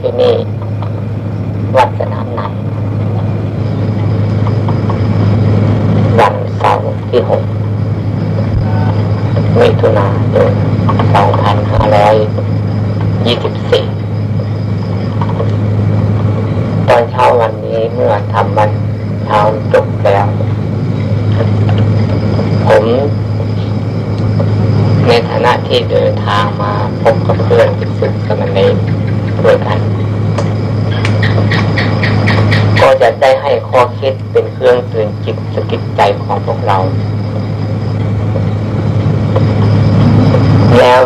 ที่นี่ วัดสนามในวันเสาร์ที่หกมิถุนายนสองพันห้าร้อยยี่สิบสี่ตอนเช้าวันนี้เมื่อทำวันเช้าจบแล้ว ผมในฐานะที่เดินทางมาพบกับเพื่อนฝึกสมณีด้วยกัน ก็จะได้ ให้ข้อคิดเป็นเครื่องเตือนจิตสกิดใจของพวกเรา แล้ว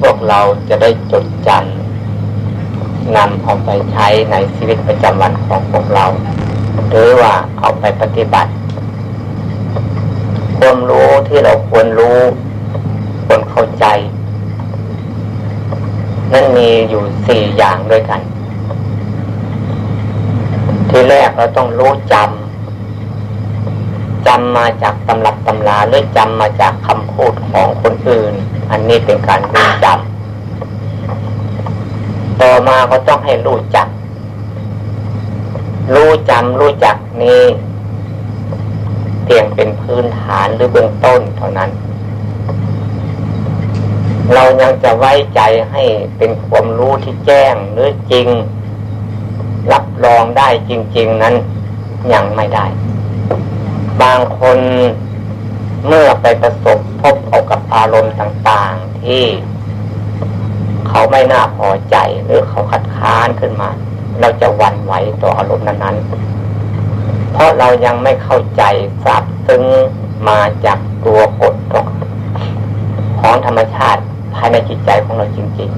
พวกเราจะได้จดจำนำเอาไปใช้ในชีวิตประจำวันของพวกเรา หรือว่าเอาไปปฏิบัติ ความรู้ที่เราควรรู้ควรเข้าใจ นั่นมีอยู่สี่อย่างด้วยกัน ทีแรก เราต้องรู้จำจำมาจากตำรับตำราหรือจำมาจากคำพูดของคนอื่น อันนี้เป็นการรู้จำต่อมาก็ต้องให้รู้จัก รู้จำรู้จักนี้เพียงเป็นพื้นฐานหรือเบื้องต้นเท่านั้น เรายังจะไว้ใจให้เป็นความรู้ที่แจ้งหรือจริงรับรอง ได้จริง ๆนั้นยังไม่ได้ บางคนเมื่อไปประสบพบเอากับอารมณ์ต่างๆ ที่เขาไม่น่าพอใจหรือเขาคัดค้านขึ้นมา เราจะหวั่นไหวต่ออารมณ์นั้นๆ เพราะเรายังไม่เข้าใจทราบซึ้งมาจากตัวกฎของธรรมชาติภายในจิตใจของเราจริง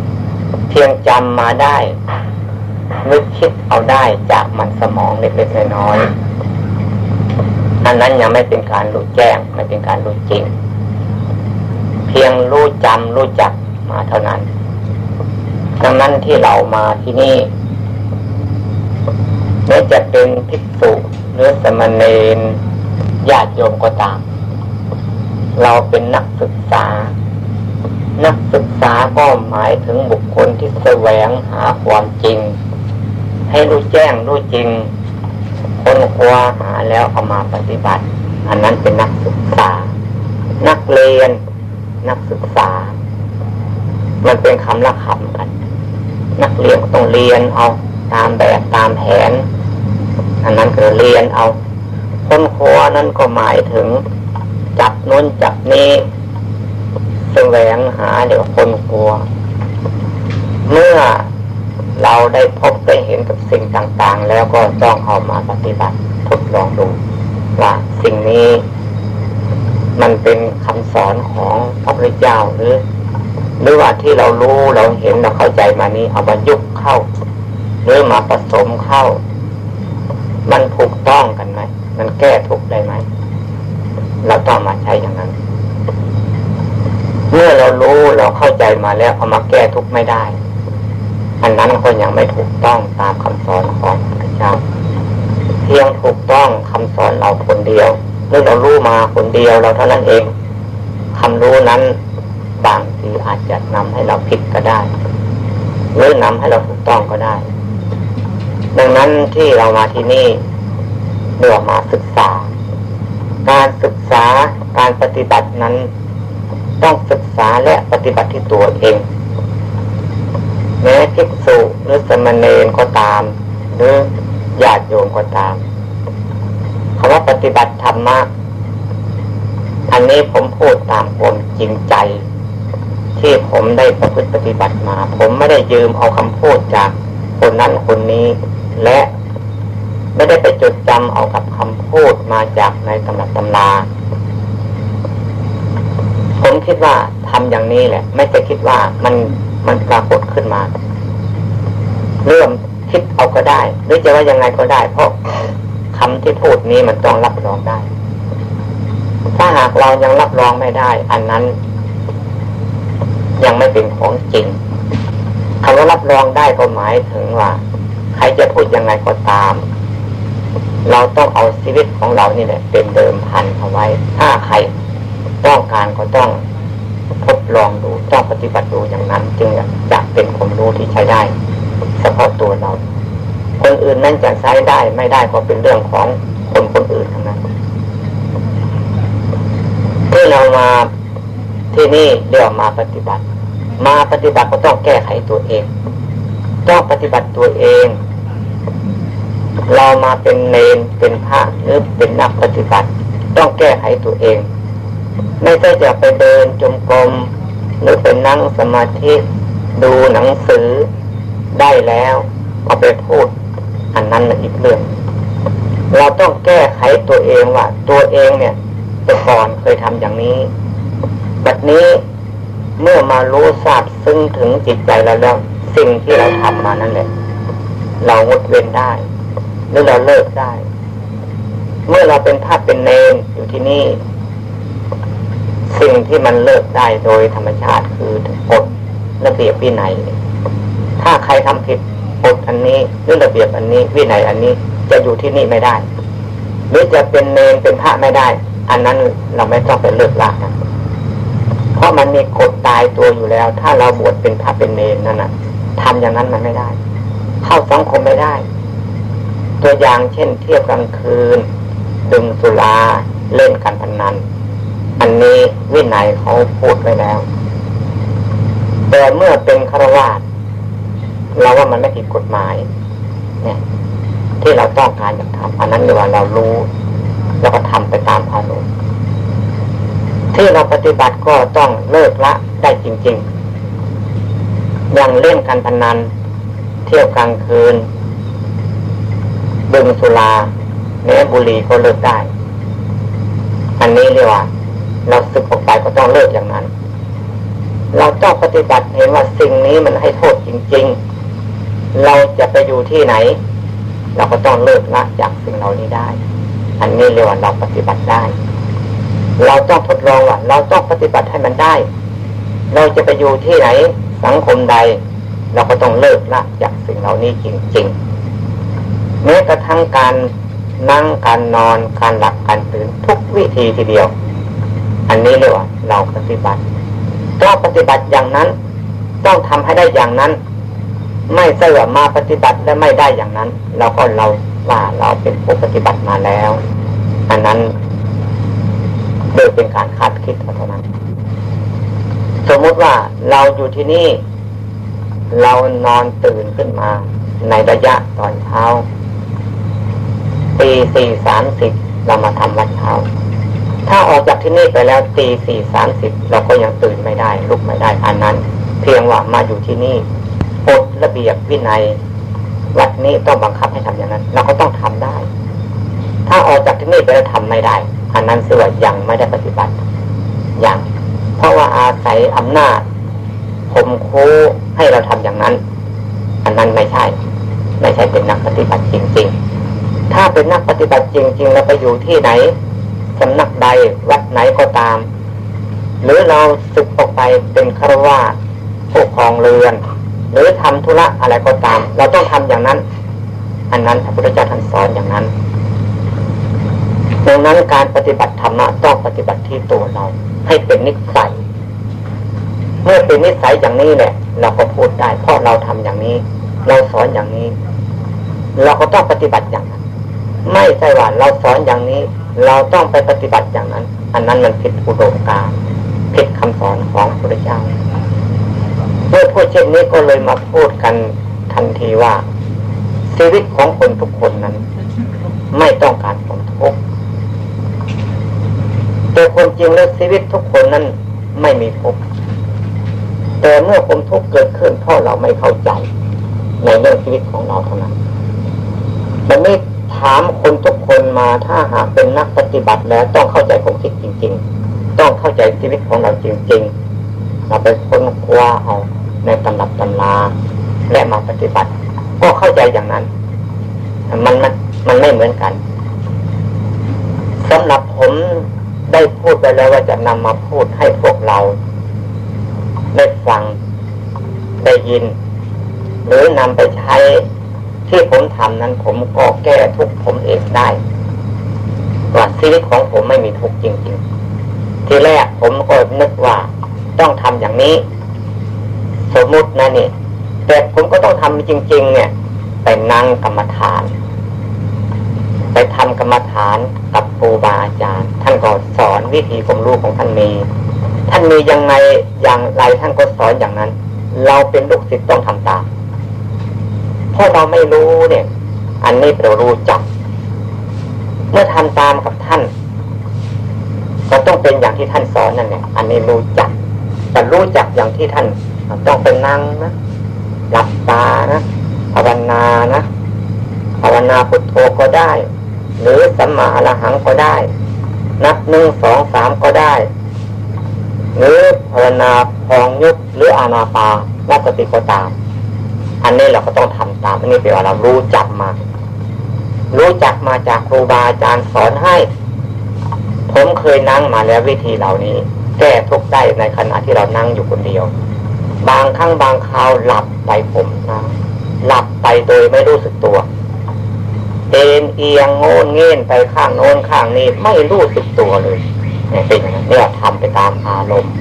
ๆ เพียงจำมาได้ นึกคิดเอาได้จากมันสมองเล็กๆน้อยๆอันนั้นยังไม่เป็นการรู้แจ้งไม่เป็นการรู้จริง เพียงรู้จำรู้จักมาเท่านั้น ดังนั้นที่เรามาที่นี่ไม่จะเป็นภิกษุหรือสมณเณรญาติโยมก็ตาม เราเป็นนักศึกษา นักศึกษาก็หมายถึงบุคคลที่แสวงหาความจริง ให้รู้แจ้งรู้จริงคนคว้าหาแล้วเอามาปฏิบัติ อันนั้นเป็นนักศึกษา นักเรียน นักศึกษา มันเป็นคำละคำกัน นักเรียนก็ต้องเรียนเอาตามแบบตามแผน อันนั้นคือเรียนเอาคนคว้านั้นก็หมายถึง จับน้นจับนี้แสวงหาเดี๋ยวคนคว้าเมื่อ เราได้พบได้เห็นกับสิ่งต่างๆ แล้วก็ต้องเอามาปฏิบัติทดลองดู ว่าสิ่งนี้มันเป็นคำสอนของพระพุทธเจ้าหรือหรือว่าที่เรารู้เราเห็นเราเข้าใจมานี้เอามายุกเข้า หรือมาผสมเข้า มันถูกต้องกันไหมมันแก้ทุกได้ไหมเราต้องมาใช้อย่างนั้น เมื่อเรารู้เราเข้าใจมาแล้วเอามาแก้ทุกไม่ได้ อันนั้นก็ยังไม่ถูกต้องตามคำสอนของพระเจ้า เพียงถูกต้องคำสอนเราคนเดียวหรือเรารู้มาคนเดียวเราเท่านั้นเองคำรู้นั้นบางทีอาจจะนำให้เราผิดก็ได้หรือนำให้เราถูกต้องก็ได้ ดังนั้นที่เรามาที่นี่เรื่อมาศึกษา การศึกษาการปฏิบัตินั้น ต้องศึกษาและปฏิบัติที่ตัวเอง แม้ภิกษุหรือสมณเณรก็ตาม หรือญาติโยมก็ตามคำว่าปฏิบัติธรรมะอันนี้ผมพูดตามความจริงใจ ที่ผมได้ประพฤติปฏิบัติมา ผมไม่ได้ยืมเอาคำพูดจากคนนั้นคนนี้ และไม่ได้ไปจดจำเอากับคำพูดมาจากในตำรับตำราผมคิดว่าทำอย่างนี้แหละ ไม่จะคิดว่ามัน มันปรากฏขึ้นมา เริ่มคิดเอาก็ได้ หรือจะว่ายังไงก็ได้ เพราะคำที่พูดนี้มันต้องรับรองได้ ถ้าหากเรายังรับรองไม่ได้ อันนั้น ยังไม่เป็นของจริงคำว่ารับรองได้ก็หมายถึงว่า ใครจะพูดยังไงก็ตาม เราต้องเอาชีวิตของเรานี่แหละเป็นเดิมพันเอาไว้ ถ้าใครต้องการก็ต้อง ลองดูต้องปฏิบัติดูอย่างนั้น จึงจะเป็นความรู้ที่ใช้ได้เฉพาะตัวเรา คนอื่นนั่นจะใช้ได้ไม่ได้ก็เป็นเรื่องของคนคนอื่นทั้งนั้นที่เรามาที่นี่เรียกมาปฏิบัติ มาปฏิบัติก็ต้องแก้ไขตัวเอง ต้องปฏิบัติตัวเอง เรามาเป็นเนนเป็นพระหรือเป็นนักปฏิบัติ ต้องแก้ไขตัวเอง ไม่ใช่จะไปเดินจมกรม หรือเป็นนั่งสมาธิดูหนังสือได้แล้วเอาไปพูด อันนั้นมันอีกเรื่อง เราต้องแก้ไขตัวเองว่า ตัวเองเนี่ยแต่ก่อนเคยทำอย่างนี้บัดนี้เมื่อมารู้ทราบซึ่งถึงจิตใจแล้วแล้ว สิ่งที่เราทำมานั่นแหละเรางดเว้นได้หรือเราเลิกได้ เมื่อเราเป็นพระเป็นเนนอยู่ที่นี่ สิ่งที่มันเลิกได้โดยธรรมชาติคือกฎระเบียบวินัย ถ้าใครทำผิดกฎอันนี้หรือระเบียบอันนี้วินัยอันนี้จะอยู่ที่นี่ไม่ได้ หรือจะเป็นเนนเป็นพระไม่ได้ อันนั้นเราไม่ต้องไปเลิกละนะเพราะมันมีกฎตายตัวอยู่แล้ว ถ้าเราบวชเป็นพระเป็นเนนนั่นนะทำอย่างนั้นมันไม่ได้ เข้าสังคมไม่ได้ ตัวอย่างเช่น เที่ยวกลางคืน ดื่มสุราเล่นการพนนัน อันนี้วินัยเขาพูดไว้แล้ว แต่เมื่อเป็นฆราวาสเราว่ามันไม่ผิดกฎหมาย เนี่ย ที่เราต้องการจะทำอันนั้นเรียกว่าเรารู้ แล้วก็ทำไปตามอารมณ์ที่เราปฏิบัติก็ต้องเลิกละได้จริง ๆ อย่างเล่นการพนัน เที่ยวกลางคืนดื่มสุราเนื้อบุหรี่ก็เลิกได้ อันนี้เรียกว่า เราสึกออกไปก็ต้องเลิกอย่างนั้น เราต้องปฏิบัติเห็นว่าสิ่งนี้มันให้โทษจริง ๆ เราจะไปอยู่ที่ไหน เราก็ต้องเลิกละจากสิ่งเหล่านี้ได้ อันนี้เรียกว่าเราปฏิบัติได้ เราต้องทดลองว่าเราต้องปฏิบัติให้มันได้ เราจะไปอยู่ที่ไหนสังคมใด เราก็ต้องเลิกละจากสิ่งเหล่านี้จริงๆแม้กระทั่งการนั่งการนอนการหลับการตื่นทุกวิธีทีเดียว อันนี้เรียกว่าเราปฏิบัติต้องปฏิบัติอย่างนั้น ต้องทำให้ได้อย่างนั้น ไม่เสื่อมมาปฏิบัติและไม่ได้อย่างนั้น เราก็เราว่าเราเป็นผู้ปฏิบัติมาแล้ว อันนั้นโดยเป็นการคาดคิดเท่านั้น สมมติว่าเราอยู่ที่นี่ เรานอนตื่นขึ้นมาในระยะตอนเช้าตีสี่สามสิบเรามาทำวัดเช้า ถ้าออกจากที่นี่ไปแล้วตีสี่สามสิบเราก็ยังตื่นไม่ได้ลุกไม่ได้อันนั้น เพียงว่ามาอยู่ที่นี่กฎระเบียบวินัยวัดนี้ต้องบังคับให้ทำอย่างนั้น เราก็ต้องทำได้ ถ้าออกจากที่นี่ไปแล้วทำไม่ได้ อันนั้นสือว่ายังไม่ได้ปฏิบัติยังเพราะว่าอาศัยอำนาจข่มคูให้เราทำอย่างนั้น อันนั้นไม่ใช่ ไม่ใช่เป็นนักปฏิบัติจริง ๆ ถ้าเป็นนักปฏิบัติจริงๆเราไปอยู่ที่ไหน สำนักใดวัดไหนก็ตาม หรือเราศึกออกไปเป็นคารวะผู้ครองเรือน หรือทำธุระอะไรก็ตาม เราต้องทำอย่างนั้น อันนั้นพระพุทธเจ้าท่านสอนอย่างนั้นดังนั้นการปฏิบัติธรรมะต้องปฏิบัติที่ตัวเรา ให้เป็นนิสัย เมื่อเป็นนิสัยอย่างนี้แหละเราก็พูดได้ เพราะเราทำอย่างนี้ เราสอนอย่างนี้ เราก็ต้องปฏิบัติอย่างนั้น ไม่ใช่ว่าเราสอนอย่างนี้ เราต้องไปปฏิบัติอย่างนั้น อันนั้นมันผิดอุดมการผิดคำสอนของพระเจ้าเมื่อพูดเช่นนี้ก็เลยมาพูดกันทันทีว่า ชีวิตของคนทุกคนนั้น ไม่ต้องการความทุกข์แต่คนจริงแล้วชีวิตทุกคนนั้นไม่มีทุกข์แต่เมื่อความทุกข์เกิดขึ้นเพราะเราไม่เข้าใจ ในเรื่องชีวิตของเราเท่านั้นมันไม่ ถามคนทุกคนมาถ้าหากเป็นนักปฏิบัติแล้วต้องเข้าใจความคิดจริง ๆ ต้องเข้าใจชีวิตของเราจริงๆเราไปค้นคว้าเอาในตำรับตำราและมาปฏิบัติ ก็เข้าใจอย่างนั้น มันมันมันไม่เหมือนกันสำหรับผมได้พูดไปแล้วว่าจะนำมาพูดให้พวกเรา ได้ฟังได้ยิน หรือนำไปใช้ ที่ผมทำนั้นผมก็แก้ทุกผมเองได้ว่าชีวิตของผมไม่มีทุกจริงๆ ทีแรกผมก็นึกว่าต้องทำอย่างนี้ สมมุตินะนี่แต่ผมก็ต้องทำจริง ๆ เนี่ยไปนั่งกรรมฐาน ไปทำกรรมฐานกับครูบาอาจารย์ท่านก็สอนวิธีความรู้ของท่านมีท่านมียังไงอย่างไรท่านก็สอนอย่างนั้น เราเป็นลูกศิษย์ต้องทำตาม เพราะเราไม่รู้เนี่ย อันนี้เรารู้จัก เมื่อทำตามกับท่านก็ต้องเป็นอย่างที่ท่านสอนนั่นแหละอันนี้รู้จักแต่รู้จักอย่างที่ท่านต้องเป็นนั่งนะหลับตานะภาวนานะภาวนาพุทโธก็ได้ หรือสัมมาอรหังก็ได้ นับหนึ่งสองสามก็ได้ หรือภาวนาพองยุบหรืออานาปาลัสติก็ตาม อันนี้เราก็ต้องทำตาม อันนี้เป็นว่าเรารู้จักมา รู้จักมาจากครูบาอาจารย์สอนให้ ผมเคยนั่งมาแล้ววิธีเหล่านี้ แก้ทุกได้ในขณะที่เรานั่งอยู่คนเดียว บางครั้งบางคราวหลับไปผมนะหลับไปโดยไม่รู้สึกตัวเอ็นเอียงโงนเง่นไปข้างโน้นข้างนี้ไม่รู้สึกตัวเลยเนี่ยเป็นเนี่ยทำไปตามอารมณ์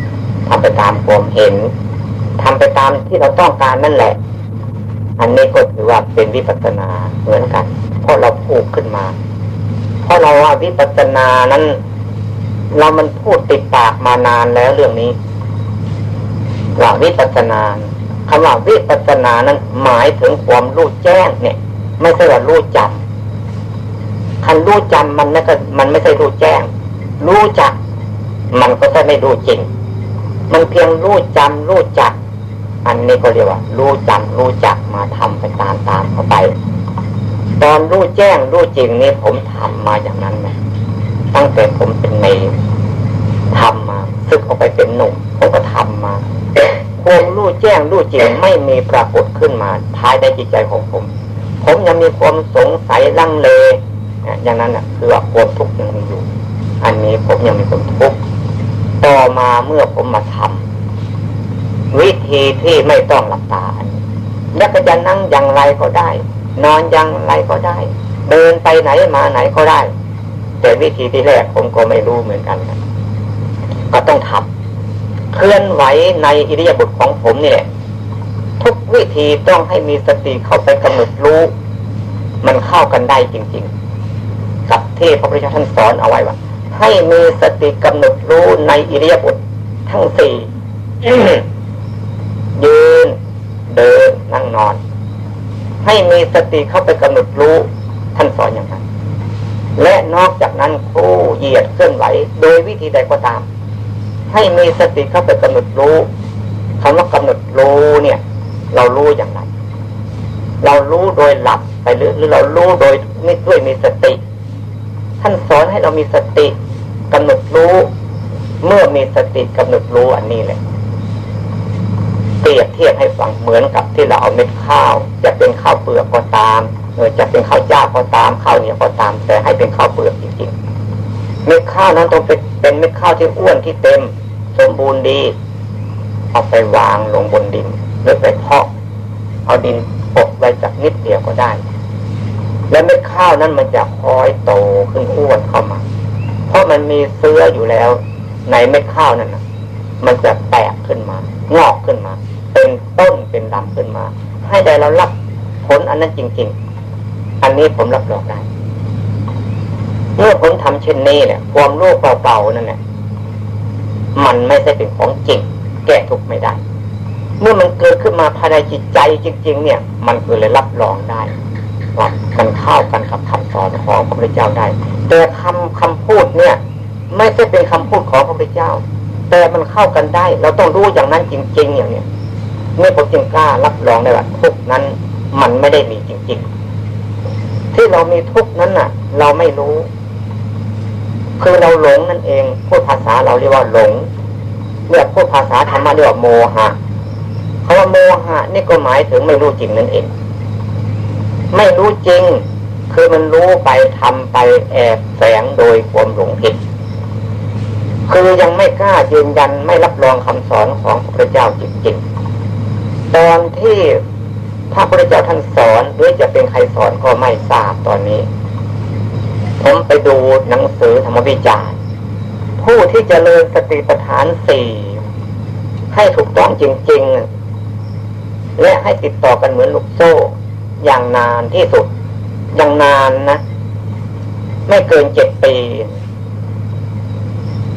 ทำไปตามความเห็นทำไปตามที่เราต้องการนั่นแหละ อันนี้ก็ถือว่าเป็นวิปัสสนาเหมือนกัน เพราะเราพูดขึ้นมา เพราะเราว่าวิปัสสนานั้น เรามันพูดติดปากมานานแล้วเรื่องนี้ว่าวิปัสนาคำว่าวิปัสนานั้นหมายถึงความรู้แจ้งเนี่ย ไม่ใช่ว่ารู้จำคันรู้จำมันนั่นก็มันไม่ใช่รู้แจ้ง รู้จัก มันก็จะไม่รู้จริง มันเพียงรู้จำรู้จัก อันนี้ก็เรียกว่า รู้จำรู้จักมาทำไปตามตามเข้าไป ตอนรู้แจ้งรู้จริงนี่ผมทำมาอย่างนั้นนะตั้งแต่ผมเป็นเนรทำมาซึกออกไปเป็นหนุ่มผมก็ทำมาความรู้แจ้งรู้จริงไม่มีปรากฏขึ้นมาภายในจิตใจของผม ผมยังมีความสงสัยลังเลอย่างนั้นอะคือว่าความทุกข์ยังมีอยู่ อันนี้ผมยังมีความทุกข์ต่อมาเมื่อผมมาทำ วิธีที่ไม่ต้องหลับตาแล้วก็จะนั่งอย่างไรก็ได้ นอนอย่างไรก็ได้ เดินไปไหนมาไหนก็ได้ แต่วิธีที่แรกผมก็ไม่รู้เหมือนกันก็ต้องทำเคลื่อนไหวในอิริยาบถของผมเนี่ยทุกวิธีต้องให้มีสติเข้าไปกำหนดรู้ มันเข้ากันได้จริง ๆ กับที่พระพุทธเจ้าท่านสอนเอาไว้ว่า ให้มีสติกำหนดรู้ในอิริยาบถทั้งสี่ ยืน เดิน นั่งนอน ให้มีสติเข้าไปกำหนดรู้ ท่านสอนอย่างนั้น และนอกจากนั้นคู่เหยียดเคลื่อนไหว โดยวิธีใดก็ตาม ให้มีสติเข้าไปกำหนดรู้คำว่ากำหนดรู้เนี่ย เรารู้อย่างไรเรารู้โดยหลับไปหรือหรือเรารู้โดยไม่ด้วยมีสติ ท่านสอนให้เรามีสติกำหนดรู้ เมื่อมีสติกำหนดรู้อันนี้เลย เปรียบเทียบให้ฟังเหมือนกับที่เราเอาเม็ดข้าว จะเป็นข้าวเปลือกก็ตามเออจะเป็นข้าวเจ้าก็ตามข้าวเหนียวก็ตาม แต่ให้เป็นข้าวเปลือกจริงๆเม็ดข้าวนั้นต้องเป็นเป็นเม็ดข้าวที่อ้วนที่เต็ม สมบูรณ์ดี เอาไปวางลงบนดินหรือไปเพาะเอาดินปกไว้จากนิดเดียวก็ได้ และเม็ดข้าวนั้นมันจะคอยโตขึ้นอ้วนเข้ามา เพราะมันมีเสื้ออยู่แล้ว ในเม็ดข้าวนั่นนะมันจะแตกขึ้นมา งอกขึ้นมา เป็นต้นเป็นลำขึ้นมา ให้ได้เรารับผลอันนั้นจริง ๆ อันนี้ผมรับรองได้เมื่อผมทำเช่นนี้เนี่ยความรู้เป่าๆนั่นเนี่ยมันไม่ใช่เป็นของจริง แก้ทุกไม่ได้ เมื่อมันเกิดขึ้นมาภายในจิตใจจริง ๆ เนี่ย มันก็เลยรับรองได้ว่ามันเข้ากันกับคำสอนของพระพุทธเจ้าได้ แต่คำคำพูดเนี่ย ไม่ใช่เป็นคำพูดของพระพุทธเจ้า แต่มันเข้ากันได้ เราต้องรู้อย่างนั้นจริง ๆ อย่างเนี้ยเมื่อผมจึงกล้ารับรองได้ว่าทุกนั้นมันไม่ได้มีจริง ๆ ที่เรามีทุกนั้นน่ะ เราไม่รู้ คือเราหลงนั่นเองพูดภาษาเราเรียกว่าหลงเรียกพูดภาษาธรรมะเรียกว่าโมหะคำว่าโมหะนี่ก็หมายถึงไม่รู้จริงนั่นเอง ไม่รู้จริง คือมันรู้ไปทำไปแอบแฝงโดยความหลงผิด คือยังไม่กล้ายืนยันไม่รับรองคำสอนของพระเจ้าจริงๆ ตอนที่พระพุทธเจ้าท่านสอนหรือจะเป็นใครสอนก็ไม่ทราบตอนนี้ ผมไปดูหนังสือธรรมวิจารผู้ที่จเจริญสติปัฏฐานสี่ให้ถูกต้องจริง ๆ และให้ติดต่อกันเหมือนลูกโซ่ อย่างนานที่สุด อย่างนานนะ ไม่เกินเจ็ดปี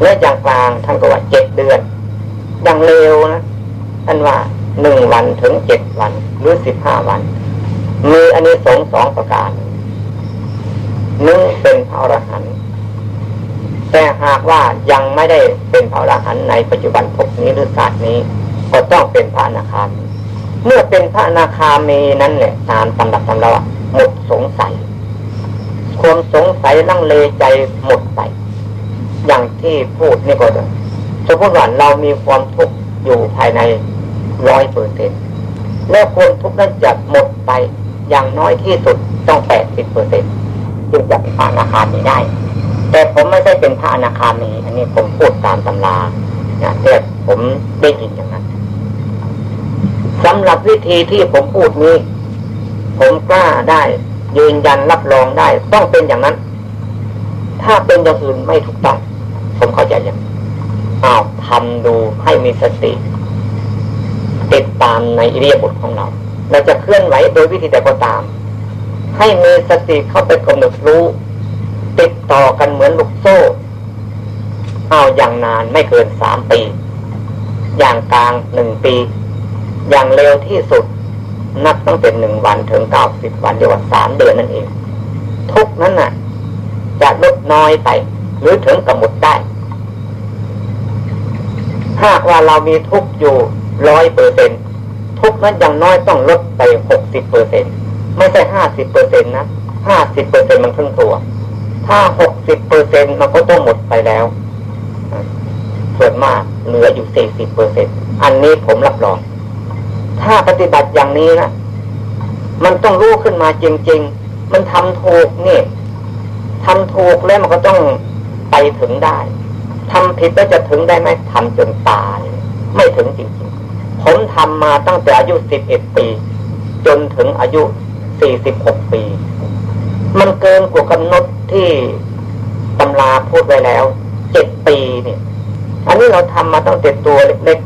และอย่างกลางท่านก็ว่าเจ็ดเดือน อย่างเร็วนะท่านว่าหนึ่งวันถึงเจ็ดวันหรือสิบห้าวัน มีอันนี้สงสองประการหนึ่งเป็นพระอรหันต์แต่หากว่ายังไม่ได้เป็นพระอรหันต์ในปัจจุบันภพนี้หรือศาสตร์นี้ ก็ต้องเป็นพระอนาคามีเมื่อเป็นพระอนาคามีนั้นเนี่ยตามตำรับตำราหมดสงสัย ความสงสัยลังเลใจหมดไป อย่างที่พูดนี่ก็สมมติว่าเรามีความทุกข์อยู่ภายในร้อยเปอร์เซ็นแล้วความทุกข์นั้นจะหมดไปอย่างน้อยที่สุดต้องแปดสิบเปอร์เซ็นจึงจะเป็นพระอนาคามีได้ แต่ผมไม่ได้เป็นพระอนาคามีอันนี้ผมพูดตามตำราเนี่ยแต่ผมได้ยินอย่างนั้นสำหรับวิธีที่ผมพูดนี้ ผมกล้าได้ยืนยันรับรองได้ ต้องเป็นอย่างนั้น ถ้าเป็นอย่างอื่นไม่ถูกต้อง ผมเข้าใจย่างอ้าวทำดูให้มีสติ ติดตามในอิเรียบทของเรา เราจะเคลื่อนไหวโดยวิธีใดก็ตาม ให้มีสติเข้าไปกำหนดรู้ ติดต่อกันเหมือนลูกโซ่เอาอย่างนานไม่เกินสามปี อย่างกลางหนึ่งปี อย่างเร็วที่สุด นับตั้งแต่หนึ่งวันถึงเก้าสิบวันเรียกว่าสามเดือนนั่นเอง ทุกนั้นน่ะ จะลดน้อยไป หรือถึงกับหมดได้ หากว่าเรามีทุกอยู่ร้อยเปอร์เซ็นทุกนั้นอย่างน้อยต้องลดไปหกสิบเปอร์เซ็นไม่ใช่ห้าสิบเปอร์เซ็นนะห้าสิบเปอร์เซ็นมันครึ่งตัว ถ้าหกสิบเปอร์เซ็นมันก็ต้องหมดไปแล้ว ส่วนมากเหลืออยู่สี่สิบเปอร์เซ็นอันนี้ผมรับรอง ถ้าปฏิบัติอย่างนี้นะมันต้องรู้ขึ้นมาจริง ๆ มันทำถูกนี่ทำถูกแล้วมันก็ต้องไปถึงได้ ทำผิดแล้วจะถึงได้ไหมทำจนตาย ไม่ถึงจริงๆ ผมทำมาตั้งแต่อายุสิบเอ็ดปี จนถึงอายุสี่สิบหกปี มันเกินกว่ากำหนดที่ตำราพูดไว้แล้วเจ็ดปีเนี่ย อันนี้เราทำมาตั้งแต่ตัวเล็ก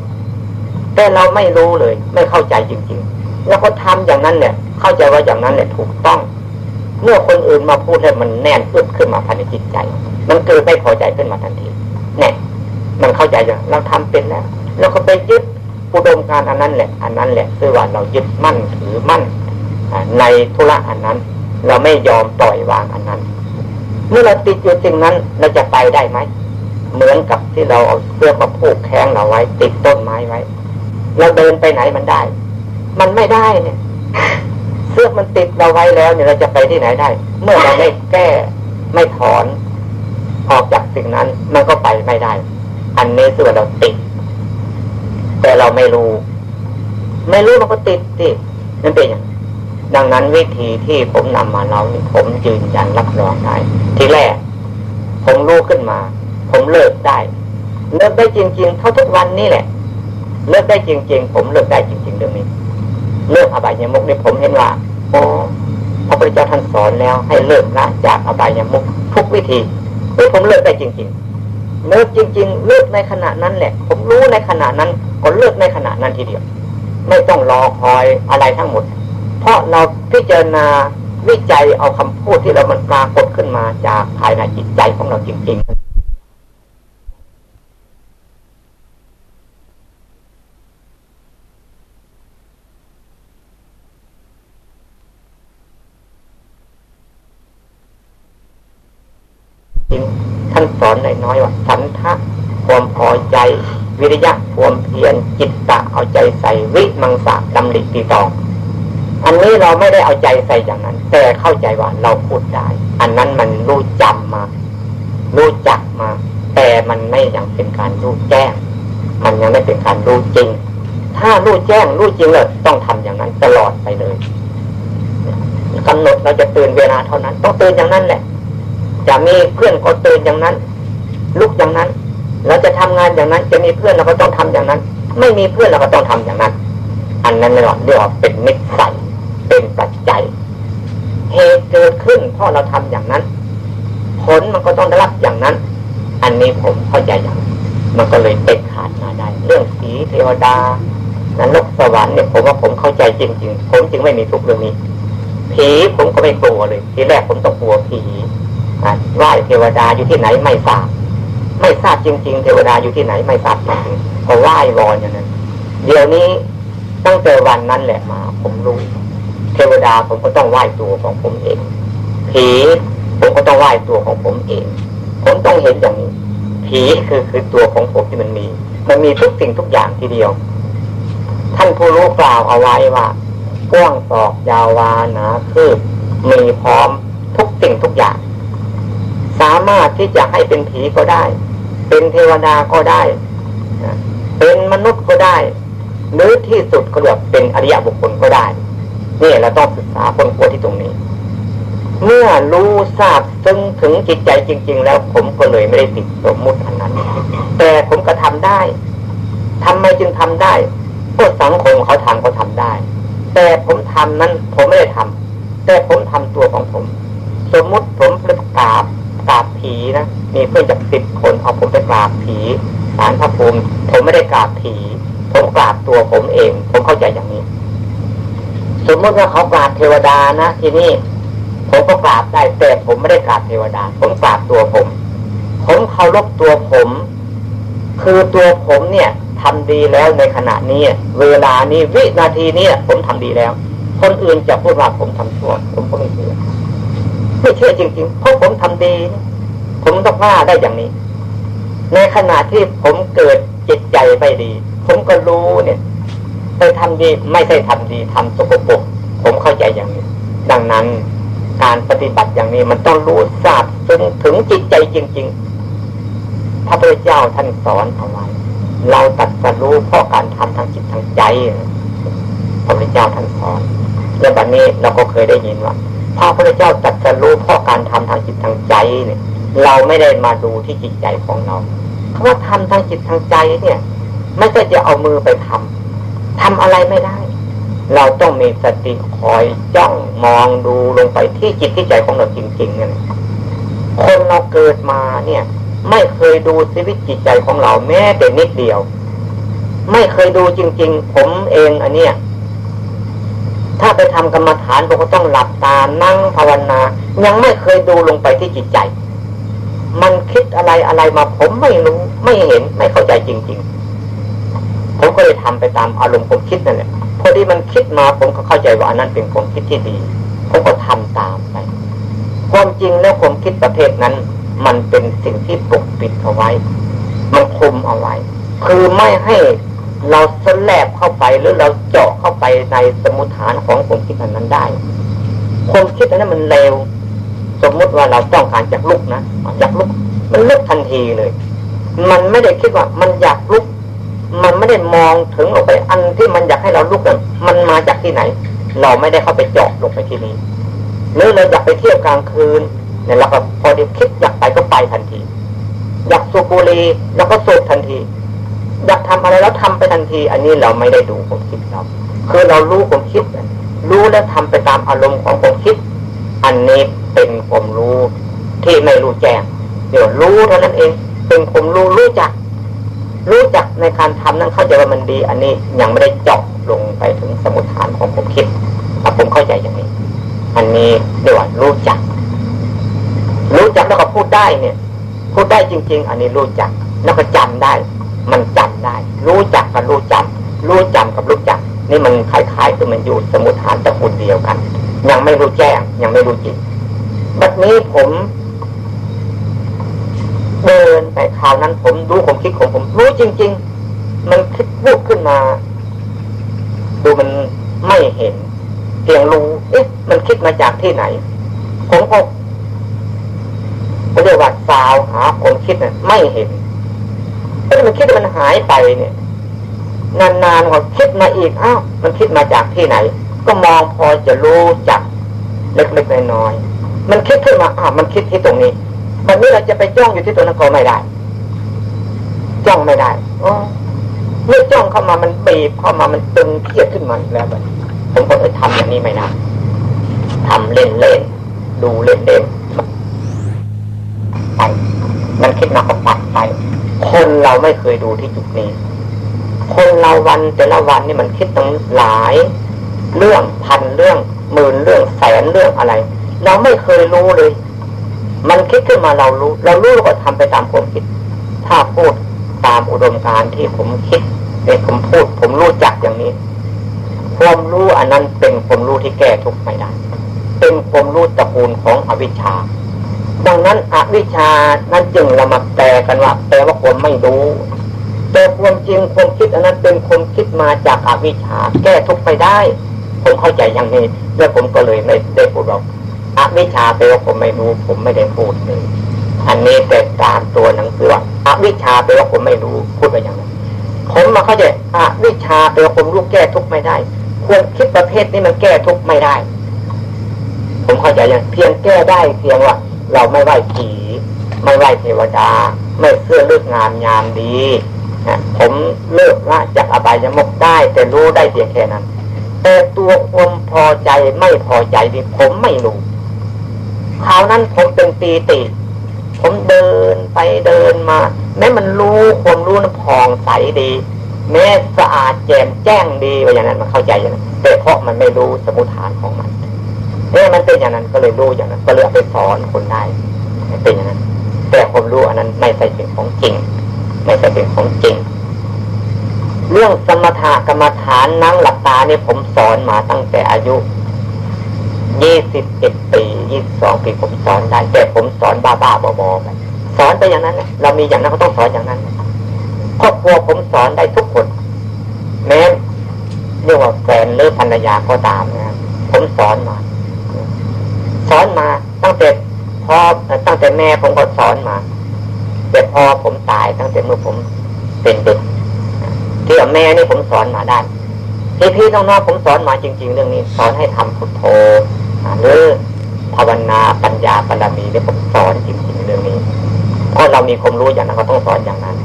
ๆ แต่เราไม่รู้เลย ไม่เข้าใจจริงๆ แล้วก็ทำอย่างนั้นเนี่ย เข้าใจว่าอย่างนั้นเนี่ยถูกต้อง เมื่อคนอื่นมาพูดให้มันแน่นอึดขึ้นมาภายในจิตใจ มันเกิดไม่พอใจขึ้นมาทันที เนี่ย มันเข้าใจอย่างเราทำเป็นแล้วเราก็ไปยึดอุดมการอันนั้นแหละ อันนั้นแหละคือว่าเรายึดมั่นถือมั่นในธุระอันนั้น เราไม่ยอมปล่อยวางอันนั้น เมื่อเราติดอยู่สิ่งนั้นเราจะไปได้ไหมเหมือนกับที่เราเอาเสื้อมาผูกแข้งเราไว้ ติดต้นไม้ไว้ เราเดินไปไหนมันได้ มันไม่ได้เนี่ยเสื้อมันติดเราไว้แล้วเนี่ยเราจะไปที่ไหนได้ เมื่อเราไม่แก้ไม่ถอน ออกจากสิ่งนั้นมันก็ไปไม่ได้ อันนี้ส่วนเราติด แต่เราไม่รู้ ไม่รู้มันก็ติดตินั่นเป็นอย่างดังนั้นวิธีที่ผมนำมาเราผมยืนยันรับรองได้ทีแรก ผมรู้ขึ้นมา ผมเลิกได้ เลิกได้จริง ๆ เท่าทุกวันนี้แหละ เลิกได้จริง ๆ ผมเลิกได้จริง ๆ เรื่องนี้เลิกอบายยมุกนี่ผมเห็นว่าโอ้พระพุทธเจ้าท่านสอนแล้วให้เลิกละจากอบายยมุกทุกวิธี เฮ้ยผมเลิกได้จริงๆเลิกจริง ๆ เลิกในขณะนั้นแหละ ผมรู้ในขณะนั้นก็เลิกในขณะนั้นทีเดียว ไม่ต้องรอคอยอะไรทั้งหมด เพราะเราพิจารณาวิจัยเอาคำพูดที่เรามันปรากฏขึ้นมาจากภายในจิตใจของเราจริง ๆสอนน้อยๆว่าสันทะความพอ ใจ วิริยะความเพียรจิตตะเอาใจใส่วิมังสะดำริตีตอง อันนี้เราไม่ได้เอาใจใส่อย่างนั้น แต่เข้าใจว่าเราพูดได้ อันนั้นมันรู้จำมา รู้จักมา แต่มันไม่ยังเป็นการรู้แจ้ง มันยังไม่เป็นการรู้จริง ถ้ารู้แจ้งรู้จริงเลยต้องทำอย่างนั้นตลอดไปเลยกำหนดเราจะตื่นเวลาเท่านั้น ต้องตื่นอย่างนั้นแหละจะมีเพื่อนก็ตื่นอย่างนั้น ลุกอย่างนั้น เราจะทำงานอย่างนั้น จะมีเพื่อนเราก็ต้องทำอย่างนั้น ไม่มีเพื่อนเราก็ต้องทำอย่างนั้น อันนั้นเรียกว่าเป็นมิตรใสเป็นปัจจัยเหตุเกิดขึ้นเพราะเราทำอย่างนั้น ผลมันก็ต้องได้รับอย่างนั้น อันนี้ผมเข้าใจอย่างมันก็เลยเป็นขาดมาได้ เรื่องสีเทวดานรกสวรรค์เนี่ยผมว่าผมเข้าใจจริง ๆ ผมจึงไม่มีทุกเรื่องนี้ผีผมก็ไม่กลัวเลย ทีแรกผมต้องกลัวผีไหว้เทวดาอยู่ที่ไหนไม่ทราบ ไม่ทราบจริง ๆ เทวดาอยู่ที่ไหนไม่ทราบจริงๆก็ไหว้วอนอย่างนั้นเดี๋ยวนี้ตั้งแต่วันนั้นแหละมา ผมรู้เทวดาผมก็ต้องไหว้ตัวของผมเองผีผมก็ต้องไหว้ตัวของผมเอง ผมต้องเห็นอย่างนี้ผีคือคือตัวของผมที่มันมี มันมีทุกสิ่งทุกอย่างทีเดียว ท่านผู้รู้กล่าวเอาไว้ว่ากว้างศอกยาววานาคือมีพร้อมทุกสิ่งทุกอย่างามารถที่จะให้เป็นผีก็ได้ เป็นเทวดาก็ได้ เป็นมนุษย์ก็ได้ หรือที่สุดก็เรียกเป็นอริยบุคคลก็ได้นี่เราต้องศึกษาคนกลัวที่ตรงนี้ เมื่อรู้ทราบซึ่งถึงจิตใจจริง ๆ แล้วผมก็เลยไม่ได้ติดสมมุติอันนั้น แต่ผมก็ทำได้ทำไมจึงทำได้ก็สังคมเขาทำก็ทำได้ แต่ผมทำนั้นผมไม่ได้ทำแต่ผมทำตัวของผม สมมุติผมไปกาบ กราบผีนะมีเพื่อนจากสิบคนเอาผมไปกราบผีสารพระภูมิผมไม่ได้กราบผีผมกราบตัวผมเอง ผมเข้าใจอย่างนี้ สมมติว่าเขากราบเทวดานะทีนี้ผมก็กราบได้แต่ผมไม่ได้กราบเทวดา ผมกราบตัวผม ผมเคารพตัวผม คือตัวผมเนี่ยทำดีแล้วในขณะนี้ เวลานี้วินาทีนี้ผมทำดีแล้ว คนอื่นจะพูดว่าผมทำชั่วผมก็ไม่เชื่อ ไม่เชื่อจริงๆเพราะผมทำดี ผมต้องว่าได้อย่างนี้ ในขณะที่ผมเกิดจิตใจไม่ดี ผมก็รู้เนี่ยไปทำดีไม่ใช่ทำดีทำสกปรกผมเข้าใจอย่างนี้ ดังนั้นการปฏิบัติอย่างนี้มันต้องรู้ทราบซึ้งถึงจิตใจจริง ๆ พระพุทธเจ้าท่านสอนเอาไว้เราตัดสรู้เพราะการทำทางจิตทางใจพระพุทธเจ้าท่านสอนและบัดนนี้เราก็เคยได้ยินว่า พระพุทธเจ้าตัดสรู้เพราะการทำทางจิตทางใจเนี่ย เราไม่ได้มาดูที่จิตใจของเราคำว่าทำทางจิตทางใจเนี่ย ไม่ใช่จะเอามือไปทำทำอะไรไม่ได้ เราต้องมีสติคอยจ้องมองดูลงไปที่จิตที่ใจของเราจริงๆเนี่ยคนเราเกิดมาเนี่ย ไม่เคยดูชีวิตจิตใจของเราแม้แต่นิดเดียว ไม่เคยดูจริง ๆ ผมเองอันเนี้ย ถ้าไปทำกรรมฐานผมก็ต้องหลับตานั่งภาวนา ยังไม่เคยดูลงไปที่จิตใจ มันคิดอะไรอะไรมาผมไม่รู้ไม่เห็นไม่เข้าใจจริง ๆ ผมก็เลยทำไปตามอารมณ์ผมคิดนั่นแหละพอดีมันคิดมาผมก็เข้าใจว่าอันนั้นเป็นความคิดที่ดีผมก็ทำตามไปความจริงแล้วความคิดประเภทนั้น มันเป็นสิ่งที่ปกปิดเอาไว้ มันคุมเอาไว้ คือไม่ให้ เราสแลบเข้าไปหรือเราเจาะเข้าไปในสมุทฐานของความคิดอันนั้นได้ความคิดอันนั้นมันเร็ว สมมุติว่าเราต้องการจากลุกนะอยากลุก มันลุกทันทีเลย มันไม่ได้คิดว่ามันอยากลุก มันไม่ได้มองถึงออกไปอันที่มันอยากให้เราลุกนั้นมันมาจากที่ไหน เราไม่ได้เข้าไปเจาะลงไปที่นี้หรือเราอยากไปเที่ยวกลางคืนเนี่ยเราก็พอเดียวคิดอยากไปก็ไปทันที อยากสูบบุหรี่เราก็สูบทันที อยากทำอะไรแล้วทำไปทันที อันนี้เราไม่ได้ดูความคิดเราคือเรารู้ความคิด รู้แล้วทำไปตามอารมณ์ของความคิด อันนี้เป็นความรู้ที่ไม่รู้แจ้งเดี๋ยวรู้เท่านั้นเอง เป็นความรู้รู้จัก รู้จักในการทำนั้นเข้าใจว่ามันดี อันนี้ยังไม่ได้เจาะลงไปถึงสมุทฐานของผมคิดผมเข้าใจอย่างนี้ อันนี้เรียวรู้จัก รู้จักแล้วก็พูดได้เนี่ย พูดได้จริง ๆ อันนี้รู้จักแล้วก็จำได้ มัน รู้จักกับรู้จำรู้จำกับรู้จัก นี่มันคล้ายๆคือมันอยู่สมุทฐานตระกูลเดียวกัน ยังไม่รู้แจ้ง ยังไม่รู้จริงบัดนี้ผมเดินไปคราวนั้น ผมรู้ผมคิดของผม รู้จริง ๆ มันคิดพูดขึ้นมา ดูมันไม่เห็นเพียงรู้เอ๊ะ มันคิดมาจากที่ไหน ผมก็เรียกว่าสาวหาคนคิดน่ะไม่เห็น ถ้มันคิดมันหายไปเนี่ย นานๆก็คิดมาอีกอ้าวมันคิดมาจากที่ไหน ก็มองพอจะรู้จักเล็กๆน้อยๆมันคิดขึ้นมาอ้าวมันคิดที่ตรงนี้วันนี้เราจะไปจ้องอยู่ที่ตัวนั้นก็ไม่ได้ จ้องไม่ได้อเมื่อจ้องเข้ามามันบีบเข้ามามันตึงเครียดขึ้นมาแล้วผมก็เลยทำอย่างนี้ไม่ได้ทำเล่นๆดูเล่นๆไปมันคิดมาก็ปัดไป คนเราไม่เคยดูที่จุดนี้ คนเราวันแต่ละวันนี่มันคิดตั้งหลาย เรื่องพันเรื่องหมื่นเรื่องแสนเรื่องอะไร เราไม่เคยรู้เลย มันคิดขึ้นมาเรารู้ เรารู้เราก็ทำไปตามความคิด ถ้าพูดตามอุดมการณ์ที่ผมคิดในผมพูด ผมรู้จักอย่างนี้ ความรู้อันนั้นเป็นความรู้ที่แก้ทุกข์ไม่ได้ เป็นความรู้ตระกูลของอวิชชา ดังนั้นอวิชชานั้นจึงเรามาแปลกันว่าแปลว่าคนไม่รู้ แต่ความจริงความคิดอันนั้นเป็นความคิดมาจากอาวิชชาแก้ทุกไปได้ ผมเข้าใจอย่างนี้แล้วผมก็เลยไม่ได้พูดว่าอวิชชาแปลว่าผมไม่รู้ ผมไม่ได้พูดเลยอันนี้แต่ตามตัวหนังสือว่าอวิชชาแปลว่าผมไม่รู้พูดไปอย่างนั้นผมมาเข้าใจอวิชชาแปลว่าผมรู้แก้ทุกไม่ได้ควรคิดประเภทนี้มันแก้ทุกไม่ได้ ผมเข้าใจอย่างเพียงแก้ได้เพียงว่า เราไม่ไหวผี ไม่ไหวเทวดา ไม่เสื้อเลือกงามยามดีผมเลิกละจากอบายมุกได้ แต่รู้ได้เพียงแค่นั้น แต่ตัวความพอใจไม่พอใจนี่ผมไม่รู้คราวนั้นผมเป็นตีติผมเดินไปเดินมา แม้มันรู้ความรู้นั้นผ่องใสดี แม้สะอาดแจ่มแจ้งดีว่าอย่างนั้นมันเข้าใจอย่างนั้นแต่เพราะมันไม่รู้สมุทฐานของมัน เอ้มันเป็นอย่างนั้นก็เลยรู้อย่างนั้น ก็เลยไปสอนคนได้เป็นอย่างนั้น แต่ความรู้อันนั้นไม่ใช่เป็นของจริง ไม่ใช่เป็นของจริง เรื่องสมถะกรรมฐานนั่งหลับตาเนี่ยผมสอนมาตั้งแต่อายุยี่สิบเอ็ดปียี่สิบสองปีผมสอนได้ แต่ผมสอนบ้าบ้าบอบอไปสอนไปอย่างนั้นเรามีอย่างนั้นก็ต้องสอนอย่างนั้นครอบครัวผมสอนได้ทุกคน แม้เรียกว่าแฟนหรือภรรยาก็ตามนะผมสอนมา สอนมาตั้งแต่พ่อตั้งแต่แม่ผมก็สอนมาแต่พอผมตายตั้งแต่เมื่อผมเป็นเด็กที่แม่นี่ผมสอนมาได้ที่พี่น้องๆผมสอนมาจริง ๆ เรื่องนี้ สอนให้ทำพุทโธหรือภาวนาปัญญาปรมีเนี่ยผมสอนจริง ๆ เรื่องนี้เพราะเรามีความรู้อย่างนั้นก็ต้องสอนอย่างนั้น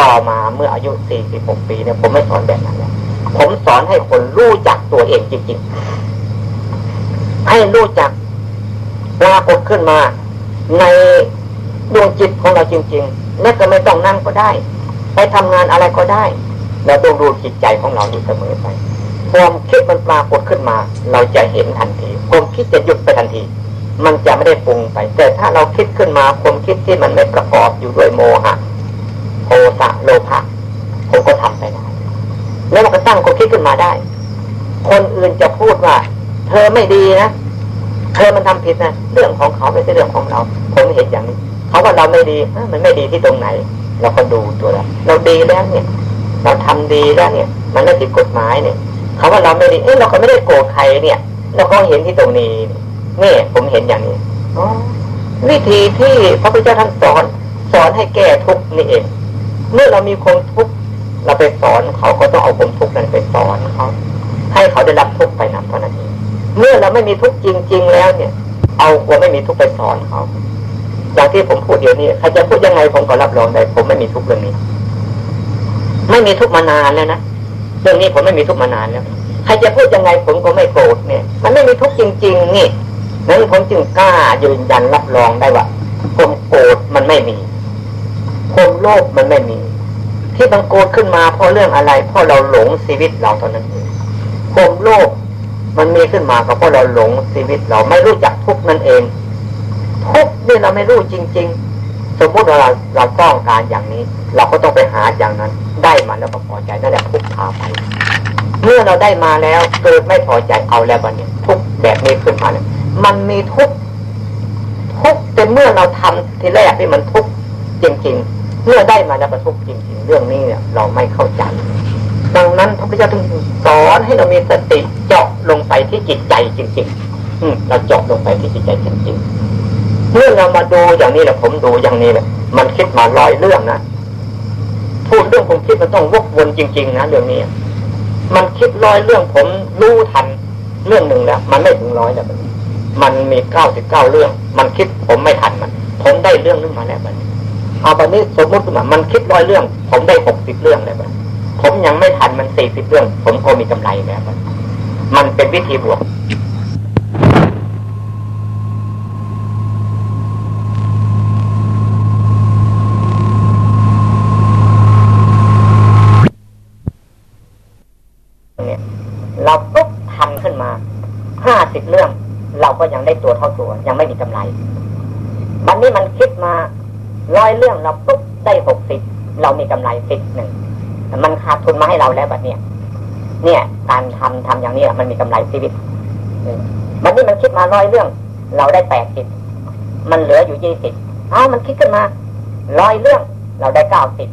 ต่อมาเมื่ออายุสี่สิบหกปีเนี่ยผมไม่สอนแบบนั้นแล้วผมสอนให้คนรู้จักตัวเองจริง ๆ ให้รู้จัก ปรากฏขึ้นมา ในดวงจิตของเราจริงๆและก็ไม่ต้องนั่งก็ได้ ไปทำงานอะไรก็ได้ เราต้องดูจิตใจของเราอยู่เสมอไปความคิดมันปรากฏขึ้นมา เราจะเห็นทันทีความคิดจะหยุดไปทันที มันจะไม่ได้ปรุงไป แต่ถ้าเราคิดขึ้นมาความคิดที่มันไม่ประกอบอยู่ด้วยโมหะโทสะโลภะผมก็ทำไปได้แล้วมันก็ตั้งความคิดขึ้นมาได้ คนอื่นจะพูดว่า เธอไม่ดีนะ เธอมันทำผิดนะเรื่องของเขาไม่ใช่เรื่องของเรา ผมเห็นอย่างนี้เขาว่าเราไม่ดีมันไม่ดีที่ตรงไหน เราก็ดูตัวเราเราดีแล้วเนี่ย เราทำดีแล้วเนี่ย มันไม่ผิดกฎหมายเนี่ยเขาว่าเราไม่ดีเอ้ยเราก็ไม่ได้โกรธใครเนี่ย เราก็เห็นที่ตรงนี้นี่ผมเห็นอย่างนี้วิธีที่พระพุทธเจ้าท่านสอน สอนให้แก้ทุกนี่เอง เมื่อเรามีความทุกข์เราไปสอนเขาก็ต้องเอาความทุกข์นั้นไปสอนเขาให้เขาได้รับทุกข์ไปนำเท่านั้นเอง เมื่อเราไม่มีทุกข์จริง ๆ แล้วเนี่ย เอาความไม่มีทุกข์ไปสอนเขาอย่างที่ผมพูดเดี๋ยวนี้ใครจะพูดยังไงผมก็รับรองได้ผมไม่มีทุกเรื่องนี้ ไม่มีทุกมานานแล้วนะเรื่องนี้ผมไม่มีทุกมานานแล้วใครจะพูดยังไงผมก็ไม่โกรธเนี่ย มันไม่มีทุกจริง ๆ นี่นั้นผมจึงกล้ายืนยันรับรองได้ว่าผมโกรธมันไม่มีผมโลภมันไม่มี ที่มันโกรธขึ้นมาเพราะเรื่องอะไร เพราะเราหลงชีวิตเราเท่านั้นผมโลภ มันมีขึ้นมาก็เพราะเราหลงชีวิตเราไม่รู้จักทุกนั่นเอง ทุกนี่เราไม่รู้จริง ๆ สมมติเราเราต้องการอย่างนี้ เราก็ต้องไปหาอย่างนั้น ได้มาแล้วก็พอใจนั่นแหละทุกพาไปเมื่อเราได้มาแล้วเกิดไม่พอใจเอาแล้ววันนี้ทุกแบบนี้ขึ้นมาเนี่ยมันมีทุกทุกแต่เมื่อเราทำทีแรกที่มันทุกจริง ๆ เมื่อได้มาแล้วมันทุกจริง ๆ เรื่องนี้เนี่ยเราไม่เข้าใจ ดังนั้นพระพุทธเจ้าถึงสอนให้เรามีสติเจาะลงไปที่จิตใจจริงๆ อืเราเจาะลงไปที่จิตใจจริงๆ เมื่อเรามาดูอย่างนี้แหละผมดูอย่างนี้แหละมันคิดมาลอยเรื่องนะพูดเรื่องผมคิดมันต้องวกวนจริง ๆ นะเรื่องนี้มันคิดลอยเรื่องผมรู้ทันเรื่องหนึ่งแล้ว มันไม่ถึงร้อยแล้วมันมีเก้าสิบเก้าเรื่อง มันคิดผมไม่ทันมัน ผมได้เรื่องนึงมาแล้วบันเอาบันนี้สมมติว่ามันคิดร้อยเรื่อง ผมได้หกสิบเรื่องแล้วบันผมยังไม่ทันมันสี่สิบเรื่อง ผมก็มีกำไรแล้วมัน มันเป็นวิธีบวกเนี่ยเราปุ๊บทำขึ้นมาห้าสิบเรื่อง เราก็ยังได้ตัวเท่าตัว ยังไม่มีกำไรวันนี้มันคิดมาร้อยเรื่องเราปุ๊บได้หกสิบเรามีกำไรสิบหนึ่งมันขาดทุนมาให้เราแล้วแบบเนี้ย เนี่ย การทำทำอย่างนี้มันมีกำไรชีวิตวันนี้มันคิดมาร้อยเรื่อง เราได้แปดสิบมันเหลืออยู่ยี่สิบอ้ามันคิดขึ้นมาร้อยเรื่อง เราได้เก้าสิบ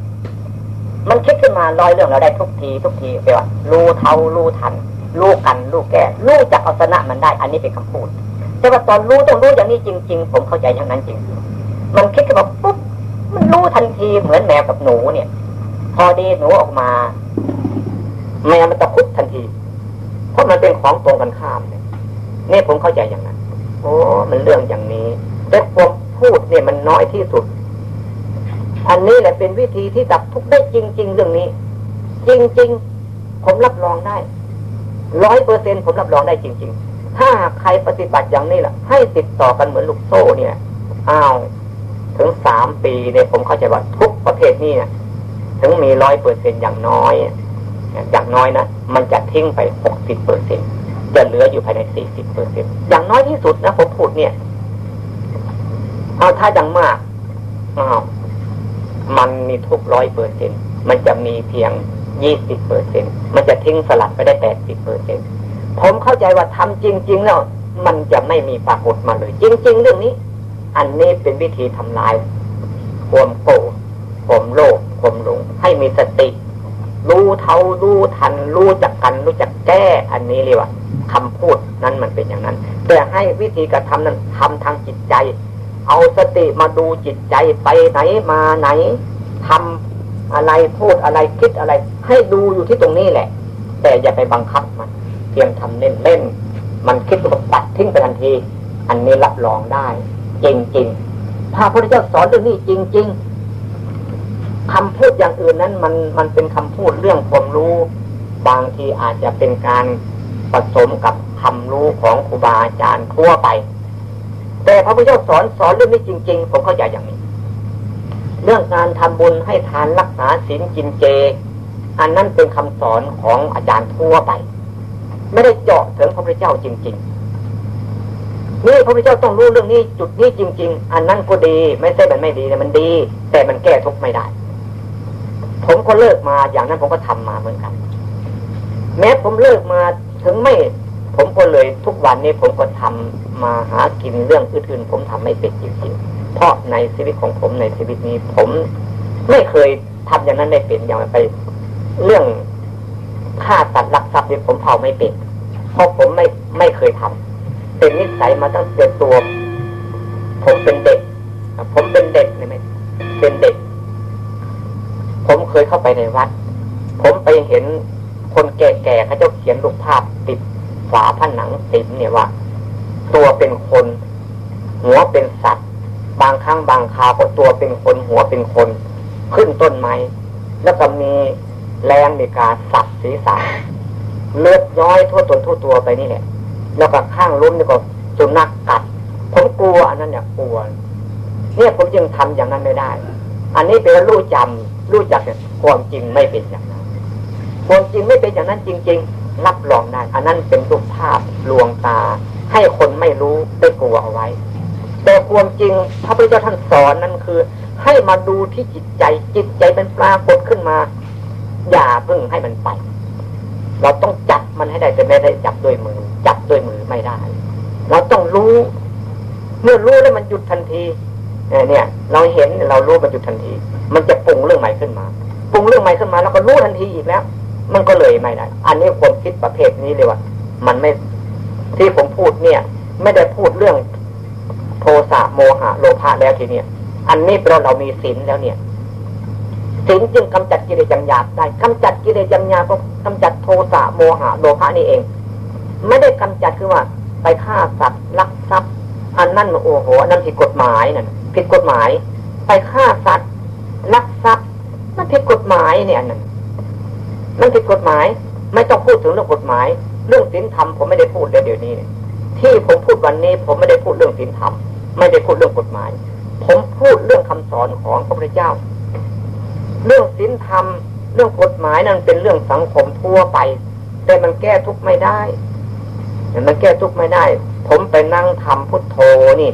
มันคิดขึ้นมาร้อยเรื่องเราได้ทุกที ทุกทีไปว่ารู้เท่ารู้ทันรู้กันรู้แก่รู้จักเอาชนะมันได้ อันนี้เป็นคำพูด แต่ว่าตอนรู้ต้องรู้อย่างนี้จริง ๆ ผมเข้าใจอย่างนั้นจริง มันคิดขึ้นมาปุ๊บมันรู้ทันทีเหมือนแมวกับหนูเนี่ย พอดีหนูออกมา แมวมันตะคุบทันทีเพราะมันเป็นของตรงกันข้ามเนี่ยนี่ผมเข้าใจอย่างนั้นโอ้มันเรื่องอย่างนี้แต่ผมพูดเนี่ยมันน้อยที่สุด อันนี้แหละเป็นวิธีที่ดับทุกข์ได้จริง ๆ เรื่องนี้ จริง ๆ ผมรับรองได้ร้อยเปอร์เซ็นผมรับรองได้จริง ๆ ถ้าใครปฏิบัติอย่างนี้แหละให้ติดต่อกันเหมือนลูกโซ่เนี่ยอ้าวถึงสามปีเนี่ยผมเข้าใจว่าทุกประเภทนี้เนี่ยถึงมีร้อยเปอร์เซ็นอย่างน้อย อย่างน้อยนะมันจะทิ้งไปหกสิบเปอร์เซ็นจะเหลืออยู่ภายในสี่สิบเปอร์เซ็นอย่างน้อยที่สุดนะผมพูดเนี่ย เอาถ้าอย่างมากอ้าวมันมีทุกร้อยเปอร์เซ็นมันจะมีเพียงยี่สิบเปอร์เซ็นมันจะทิ้งสลัดไปได้แปดสิบเปอร์เซ็นผมเข้าใจว่าทำจริง ๆ แล้วมันจะไม่มีปรากฏมาเลย จริง ๆ เรื่องนี้ อันนี้เป็นวิธีทำลาย ความโกรธความโลภความหลงให้มีสติ รู้เท่ารู้ทัน รู้จักกัน รู้จักแก้อันนี้เรียว่าคำพูดนั้นมันเป็นอย่างนั้น แต่ให้วิธีกระทำนั้นทำทางจิตใจ เอาสติมาดูจิตใจไปไหนมาไหนทำอะไรพูดอะไรคิดอะไร ให้ดูอยู่ที่ตรงนี้แหละ แต่อย่าไปบังคับมันเพียงทำเล่นเล่นมันคิดก็ปัดทิ้งไปทันที อันนี้รับรองได้ จริงๆพระพุทธเจ้าสอนเรื่องนี้จริง ๆ คำพูดอย่างอื่นนั้นมันมันเป็นคำพูดเรื่องความรู้ บางทีอาจจะเป็นการผสมกับคำรู้ของครูบาอาจารย์ทั่วไป แต่พระพุทธเจ้าสอนสอนเรื่องนี้จริง ๆ ผมเข้าใจอย่างนี้ เรื่องการทำบุญให้ทานรักษาศีลกินเจ อันนั้นเป็นคำสอนของอาจารย์ทั่วไป ไม่ได้เจาะถึงพระพุทธเจ้าจริง ๆนี่พระพุทธเจ้าต้องรู้เรื่องนี้จุดนี้จริง ๆ อันนั้นก็ดี ไม่ใช่มันไม่ดีแต่มันดี แต่มันแก้ทุกข์ไม่ได้ ผมก็เลิกมาอย่างนั้นผมก็ทำมาเหมือนกัน แม้ผมเลิกมาถึงไม่ ผมก็เลยทุกวันนี้ผมก็ทำมาหากินเรื่องอื่นๆ ผมทำไม่เป็นจริงๆเพราะในชีวิตของผมในชีวิตนี้ ผมไม่เคยทำอย่างนั้นได้เป็นอย่างไป เรื่องฆ่าตัดลักทรัพย์เนี่ยผมเผาไม่เป็นเพราะผมไม่ไม่เคยทำเป็นนิสัยมาตั้งแต่ตัว ผมเป็นเด็ก ผมเป็นเด็กเลยไหมเป็นเด็ก ผม เข้าไปในวัด ผมไปเห็นคนแก่ๆเขาเจ้าเขียนรูปภาพติดฝาผนังสิมเนี่ยว่า ตัวเป็นคน หัวเป็นสัตว์ บางครั้งบางคราวก็ตัวเป็นคนหัวเป็นคน ขึ้นต้นไม้แล้วก็มีแรงในการสับศีรษะเลือดย้อยทั่วตนทั่วตัวไปนี่แหละแล้วก็ข้างล้มนี่ก็สุนัขกกัดผมกลัวอันนั้นเนี่ยกลัวเนี่ยผมจึงทำอย่างนั้นไม่ได้ อันนี้เป็นรู้จำ รู้จักเนี่ยความจริงไม่เป็นอย่างนั้น ความจริงไม่เป็นอย่างนั้นจริง ๆ รับรองได้ อันนั้นเป็นรูปภาพลวงตา ให้คนไม่รู้ได้กลัวเอาไว้ แต่ความจริงพระพุทธเจ้าท่านสอนนั่นคือ ให้มาดูที่จิตใจ จิตใจเป็นปรากฏขึ้นมา อย่าเพิ่งให้มันไป เราต้องจับมันให้ได้แต่ไม่ได้จับด้วยมือ จับด้วยมือไม่ได้ เราต้องรู้ เมื่อรู้แล้วมันหยุดทันทีเนี่ย เราเห็นเรารู้มันหยุดทันที มันจะปรุงเรื่องใหม่ขึ้นมา ปรุงเรื่องใหม่ขึ้นมาเราก็รู้ทันทีอีกแล้ว มันก็เลยไม่ได้อันนี้ความคิดประเภทนี้เลยว่า มันไม่ที่ผมพูดเนี่ย ไม่ได้พูดเรื่องโทสะโมหะโลภะแล้วทีเนี้ยอันนี้เพราะเรามีศีลแล้วเนี่ยศีลจึงกำจัดกิเลสจำหยาบได้กำจัดกิเลสจำหยาบก็กำจัดโทสะโมหะโลภะนี่เอง ไม่ได้กำจัดคือว่า ไปฆ่าสัตว์ลักทรัพย์ อันนั้นโอ้โหอันนั้นผิดกฎหมายนั่นผิดกฎหมาย ไปฆ่าสัตว์ ลักทรัพย์ มันผิดกฎหมายเนี่ยนั่นมันผิดกฎหมาย ไม่ต้องพูดถึงเรื่องกฎหมาย เรื่องศีลธรรมผมไม่ได้พูดเลยเดี๋ยวนี้ ที่ผมพูดวันนี้ ผมไม่ได้พูดเรื่องศีลธรรม ไม่ได้พูดเรื่องกฎหมาย ผมพูดเรื่องคำสอนของพระพุทธเจ้า เรื่องศีลธรรม เรื่องกฎหมายนั้นเป็นเรื่องสังคมทั่วไป แต่มันแก้ทุกข์ไม่ได้มันแก้ทุกข์ไม่ได้ ผมไปนั่งทำพุทโธนี่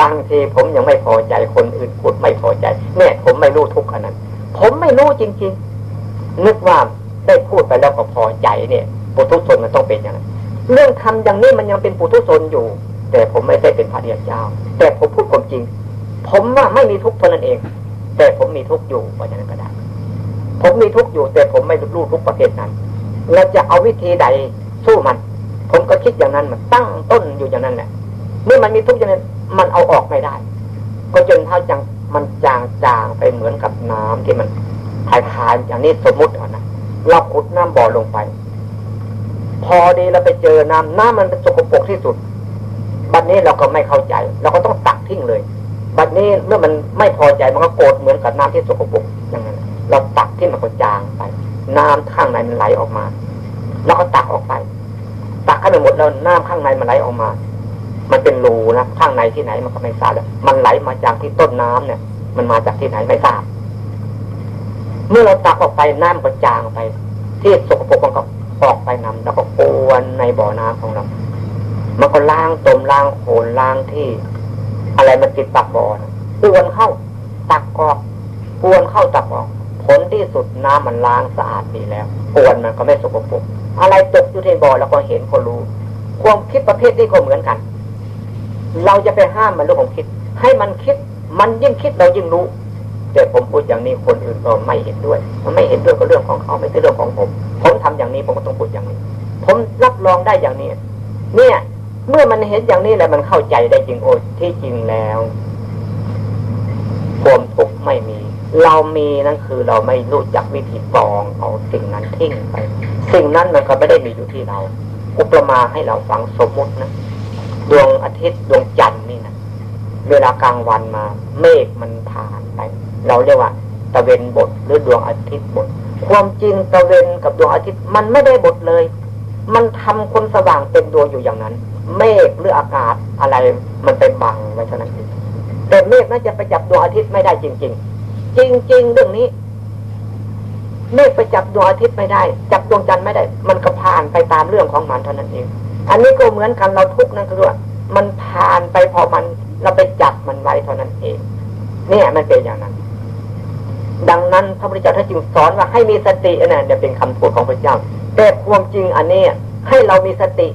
บางทีผมยังไม่พอใจคนอื่นพูดไม่พอใจเนี่ยผมไม่รู้ทุกขนาดผมไม่รู้จริง ๆ นึกว่าได้พูดไปแล้วก็พอใจเนี่ยปุถุชนมันต้องเป็นอย่างนั้นเรื่องทำอย่างนี้มันยังเป็นปุถุชนอยู่ แต่ผมไม่ได้เป็นพระเดียเจ้า แต่ผมพูดความจริง ผมว่าไม่มีทุกข์เท่านั้นเอง แต่ผมมีทุกข์อยู่เพราะฉะนั้นก็ได้ ผมมีทุกข์อยู่ แต่ผมไม่รู้ทุกประเภทนั้นเราจะเอาวิธีใดสู้มัน ผมก็คิดอย่างนั้นมันตั้งต้นอยู่อย่างนั้นแหละเมื่อมันมีทุกข์อย่างนั้น มันเอาออกไม่ได้ ก็จนเท่าจังมันจางจางไปเหมือนกับน้ำที่มันคลายๆอย่างนี้สมมุติเอานะเราขุดน้ำบ่อลงไป พอดีเราไปเจอน้ำน้ำมันเป็นสกปรกที่สุด บัดนี้เราก็ไม่เข้าใจ เราก็ต้องตักทิ้งเลย บัดนี้เมื่อมันไม่พอใจมันก็โกรธเหมือนกับน้ำที่สกปรกอย่างนั้นเราตักที่มันก็จางไป น้ำข้างในมันไหลออกมา เราก็ตักออกไป ตักให้มันหมดแล้วน้ำข้างในมันไหลออกมา มันเป็นรูนะข้างในที่ไหนมันก็ไม่ทราบมันไหลมาจากที่ต้นน้ำเนี่ย มันมาจากที่ไหนไม่ทราบ เมื่อเราตักออกไปน้ำก็จางไป ที่สกปรกมันก็ออกไปนำแล้วก็ปวนในบ่อน้ำของเรา มันก็ล้างตมล้างโขนล้างที่ อะไรมันติดปากบ่อปวนเข้าตักออกปวนเข้าตักออก ผลที่สุดน้ำมันล้างสะอาดดีแล้วปวนมันก็ไม่สกปรกอะไรตกอยู่ในบ่อเราก็เห็นคนรู้ ความคิดประเภทนี้ก็เหมือนกัน เราจะไปห้ามมันเรื่องของคิด ให้มันคิดมันยิ่งคิดเรายิ่งรู้ แต่ผมพูดอย่างนี้คนอื่นก็ไม่เห็นด้วย มันไม่เห็นด้วยก็เรื่องของเขาไม่ใช่เรื่องของผม ผมทำอย่างนี้ผมก็ต้องพูดอย่างนี้ ผมรับรองได้อย่างนี้ เนี่ย เมื่อมันเห็นอย่างนี้แล้วมันเข้าใจได้จริงโอ้ที่จริงแล้วความทุกข์ไม่มี เรามีนั่นคือเราไม่รู้จักวิธีปองเอาสิ่งนั้นทิ้งไป สิ่งนั้นมันก็ไม่ได้มีอยู่ที่เรา อุปมาให้เราฟังสมมุตินะ ดวงอาทิตย์ดวงจันทร์นี่นะเวลากลางวันมา เมฆมันผ่านไป เราเรียกว่าตะเวนบทหรือดวงอาทิตย์บทความจริงตะเวนกับดวงอาทิตย์มันไม่ได้บทเลย มันทำคนสว่างเต็มดวงอยู่อย่างนั้น เมฆหรืออากาศอะไรมันเป็นบังไว้เท่านั้นเองแต่เมฆน่าจะไปจับดวงอาทิตย์ไม่ได้จริง ๆ จริง ๆ เรื่องนี้ เมฆไปจับดวงอาทิตย์ไม่ได้ จับดวงจันทร์ไม่ได้ มันก็ผ่านไปตามเรื่องของมันเท่านั้นเอง อันนี้ก็เหมือนกันเราทุกข์นั่นคือว่ามันผ่านไปพอมันเราไปจับมันไว้เท่านั้นเอง เนี่ยมันเป็นอย่างนั้น ดังนั้นพระพุทธเจ้าท่านจึงสอนว่าให้มีสตินะเนี่ยเป็นคำพูดของพระเจ้า แต่ความจริงอันนี้ให้เรามีสติ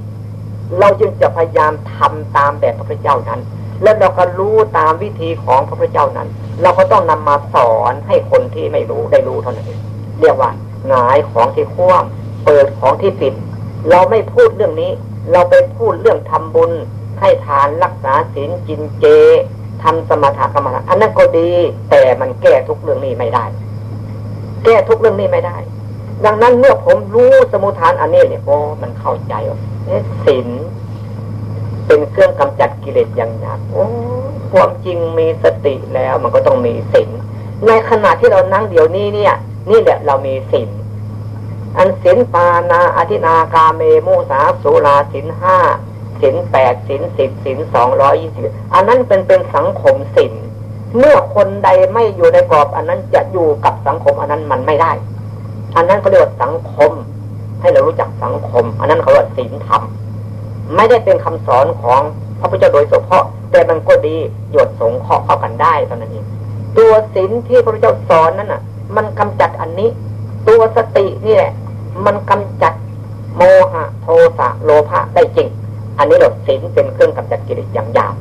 เราจึงจะพยายามทำตามแบบพระพุทธเจ้านั้น แล้วเราก็รู้ตามวิธีของพระพุทธเจ้านั้น เราก็ต้องนำมาสอนให้คนที่ไม่รู้ได้รู้เท่านั้นเองเรียกว่าหงายของที่คว่ำเปิดของที่ปิด เราไม่พูดเรื่องนี้ เราไปพูดเรื่องทำบุญ ให้ทานรักษาศีลกินเจทำสมถะกรรมฐานอันนั้นก็ดี แต่มันแก้ทุกเรื่องนี้ไม่ได้ แก้ทุกเรื่องนี้ไม่ได้ ดังนั้นเมื่อผมรู้สมุทฐานอันนี้เนี่ยโอ้มันเข้าใจว่าศีลเป็นเครื่องกำจัดกิเลสอย่างหยาบโอ้ความจริงมีสติแล้วมันก็ต้องมีศีลในขณะที่เรานั่งเดี๋ยวนี้เนี่ย นี่แหละเรามีศีล อันศีลปานาอธินากาเมโมสาสุราศีลห้าสินแปดสินสิบสินสองร้อยยี่สิบอันนั้นเป็นเป็นสังคมสินเมื่อคนใดไม่อยู่ในกรอบ อันนั้นจะอยู่กับสังคม อันนั้นมันไม่ได้ อันนั้นเขาเรียกว่าสังคม ให้เรารู้จักสังคม อันนั้นเขาเรียกศีลธรรมไม่ได้เป็นคำสอนของพระพุทธเจ้าโดยเฉพาะ แต่มันก็ดีหยดสงเคราะห์เข้ากันได้ตอนนั้นเองตัวศีลที่พระพุทธเจ้าสอนนั้นอะ มันกำจัดอันนี้ ตัวสตินี่แหละมันกำจัดโมหะโทสะโลภะได้จริง อันนี้เราศีลเป็นเครื่องกำจัดกิเลสอย่างยาว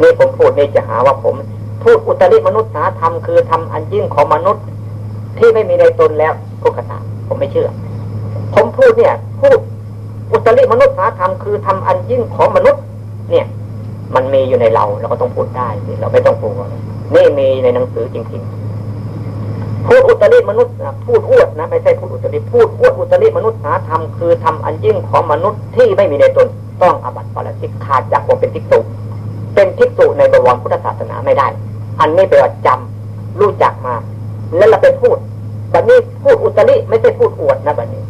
นี่ผมพูดนี่จะหาว่าผม พูดอุตริมนุษยธรรมคือทำอันยิ่งของมนุษย์ ที่ไม่มีในตนแล้วพุกตาผมไม่เชื่อ ผมพูดเนี่ย พูดอุตริมนุษยธรรมคือทำอันยิ่งของมนุษย์ เนี่ย มันมีอยู่ในเราเราก็ต้องพูดได้เราไม่ต้องพูดนี่มีในหนังสือจริงๆ พูดอุตริมนุษย์พูดอวดนะไม่ใช่พูดอุตริพูดอวดอุตริมนุษย์หาธรรมคือทำอันยิ่งของมนุษย์ที่ไม่มีในตนต้องอบัติปราชิกขาดจากความเป็นทิกตุเป็นทิกตุในบวรพุทธศาสนาไม่ได้ อันนี้เป็นว่าจำรู้จักมา แล้วเราไปพูดแบบนี้พูดอุตริไม่ใช่พูดอวดนะแบบนี้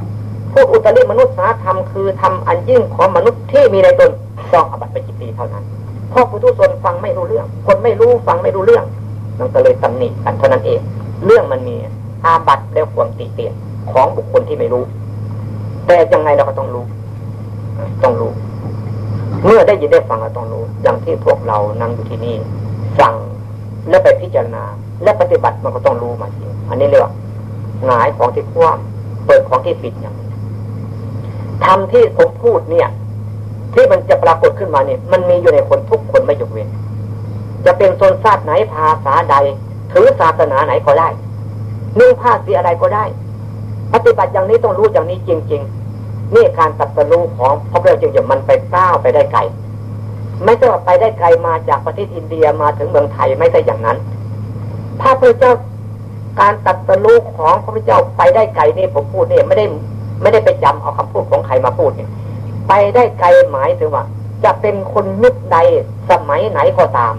พูดอุตริมนุษย์หาธรรมคือทำอันยิ่งของมนุษย์ที่มีในตนต้องอบัติปจิตตีเท่านั้นพราะผู้ทุชนฟังไม่รู้เรื่อง คนไม่รู้ฟังไม่รู้เรื่องมันก็เลยตำหนิกันเท่านั้นเอง เรื่องมันมีอาบัตแล้วความติเตียนของบุคคลที่ไม่รู้ แต่ยังไงเราก็ต้องรู้ ต้องรู้ เมื่อได้ยินได้ฟังเราต้องรู้ อย่างที่พวกเรานั่งอยู่ที่นี่ฟังแล้วไปพิจารณา และปฏิบัติมันก็ต้องรู้มาสิอันนี้เรียกว่าหงายของที่คว่ำเปิดของที่ปิดอย่างทำที่ผมพูดเนี่ย ที่มันจะปรากฏขึ้นมาเนี่ยมันมีอยู่ในคนทุกคนไม่ยกเว้นจะเป็นโซนชาติไหนภาษาใด ถือศาสนาไหนก็ได้นุ่งผ้าสีอะไรก็ได้ ปฏิบัติอย่างนี้ต้องรู้อย่างนี้จริง ๆ นี่การตัดสู้ของพระพุทธเจ้ามันไปก้าวไปได้ไกล ไม่ใช่ว่าไปได้ไกลมาจากประเทศอินเดียมาถึงเมืองไทยไม่ใช่อย่างนั้น พระพุทธเจ้าการตัดสู้ของพระพุทธเจ้าไปได้ไกลนี่ผมพูดเนี่ยไม่ได้ไม่ได้ไปจำเอาคำพูดของใครมาพูดเนี่ยไปได้ไกลหมายถึงว่า จะเป็นคนยุคใดสมัยไหนก็ตาม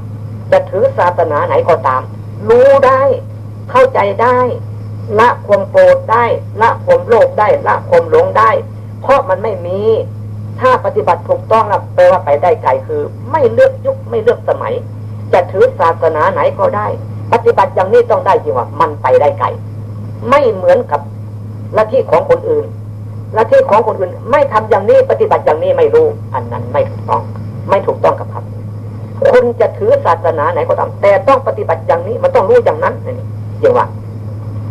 จะถือศาสนาไหนก็ตาม รู้ได้ เข้าใจได้ ละความโกรธได้ ละความโลภได้ ละความหลงได้ เพราะมันไม่มี ถ้าปฏิบัติถูกต้องแล้วแปลว่าไปได้ไกลคือ ไม่เลือกยุคไม่เลือกสมัย จะถือศาสนาไหนก็ได้ ปฏิบัติอย่างนี้ต้องได้จริงว่า มันไปได้ไกลไม่เหมือนกับละที่ของคนอื่นละที่ของคนอื่น ไม่ทำอย่างนี้ปฏิบัติอย่างนี้ไม่รู้ อันนั้นไม่ถูกต้อง ไม่ถูกต้องกับครับ คุณจะถือศาสนาไหนก็ตามแต่ต้องปฏิบัติอย่างนี้มันต้องรู้อย่างนั้นนี่จริงว่า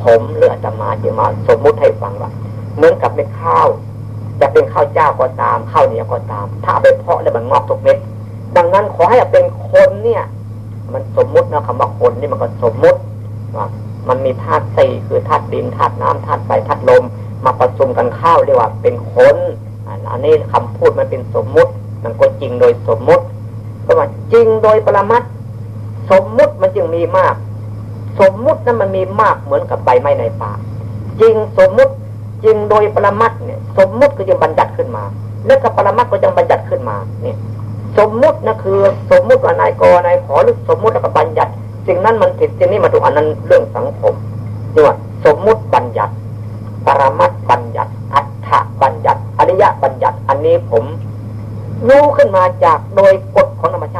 ผมเลือดมาจึงมาสมมุติให้ฟังว่าเหมือนกับเป็นข้าว จะเป็นข้าวเจ้าก็ตามข้าวเหนียวก็ตาม ถ้าไปเพาะแล้วมันงอกทุกเม็ดดังนั้นขอให้เป็นคนเนี่ย มันสมมุตินะคำว่าคนนี่มันก็สมมุติว่ามันมีธาตุสี่คือธาตุดินธาตุน้ำธาตุไฟธาตุลม มาผสมกันข้าวเรียกว่าเป็นคนอันนี้คำพูดมันเป็นสมมุติ มันก็จริงโดยสมมุติ เพราะว่าจริงโดยปรมัตสมมุติมันจึงมีมาก สมมุตินั้นมันมีมากเหมือนกับใบไม้ในป่า จริงสมมุติจริงโดยปรมัตเนี่ย สมมุติก็จะบัญญัติขึ้นมา แล้วก็ปรมัตก็จะบัญญัติขึ้นมาเนี่ยสมมุตินะคือ สมมุติว่านายกนายขอหรือสมมุติแล้วก็บัญญัติสิ่งนั้นมันผิดสิ่งนี้มาถูกอันนั้นเรื่องสังคมนี่ว่าสมมุติบัญญัติ ปรมัตบัญญัติ อัฏฐบัญญัติ อริยบัญญัติ อันนี้ผม รู้ขึ้นมาจากโดยกฎ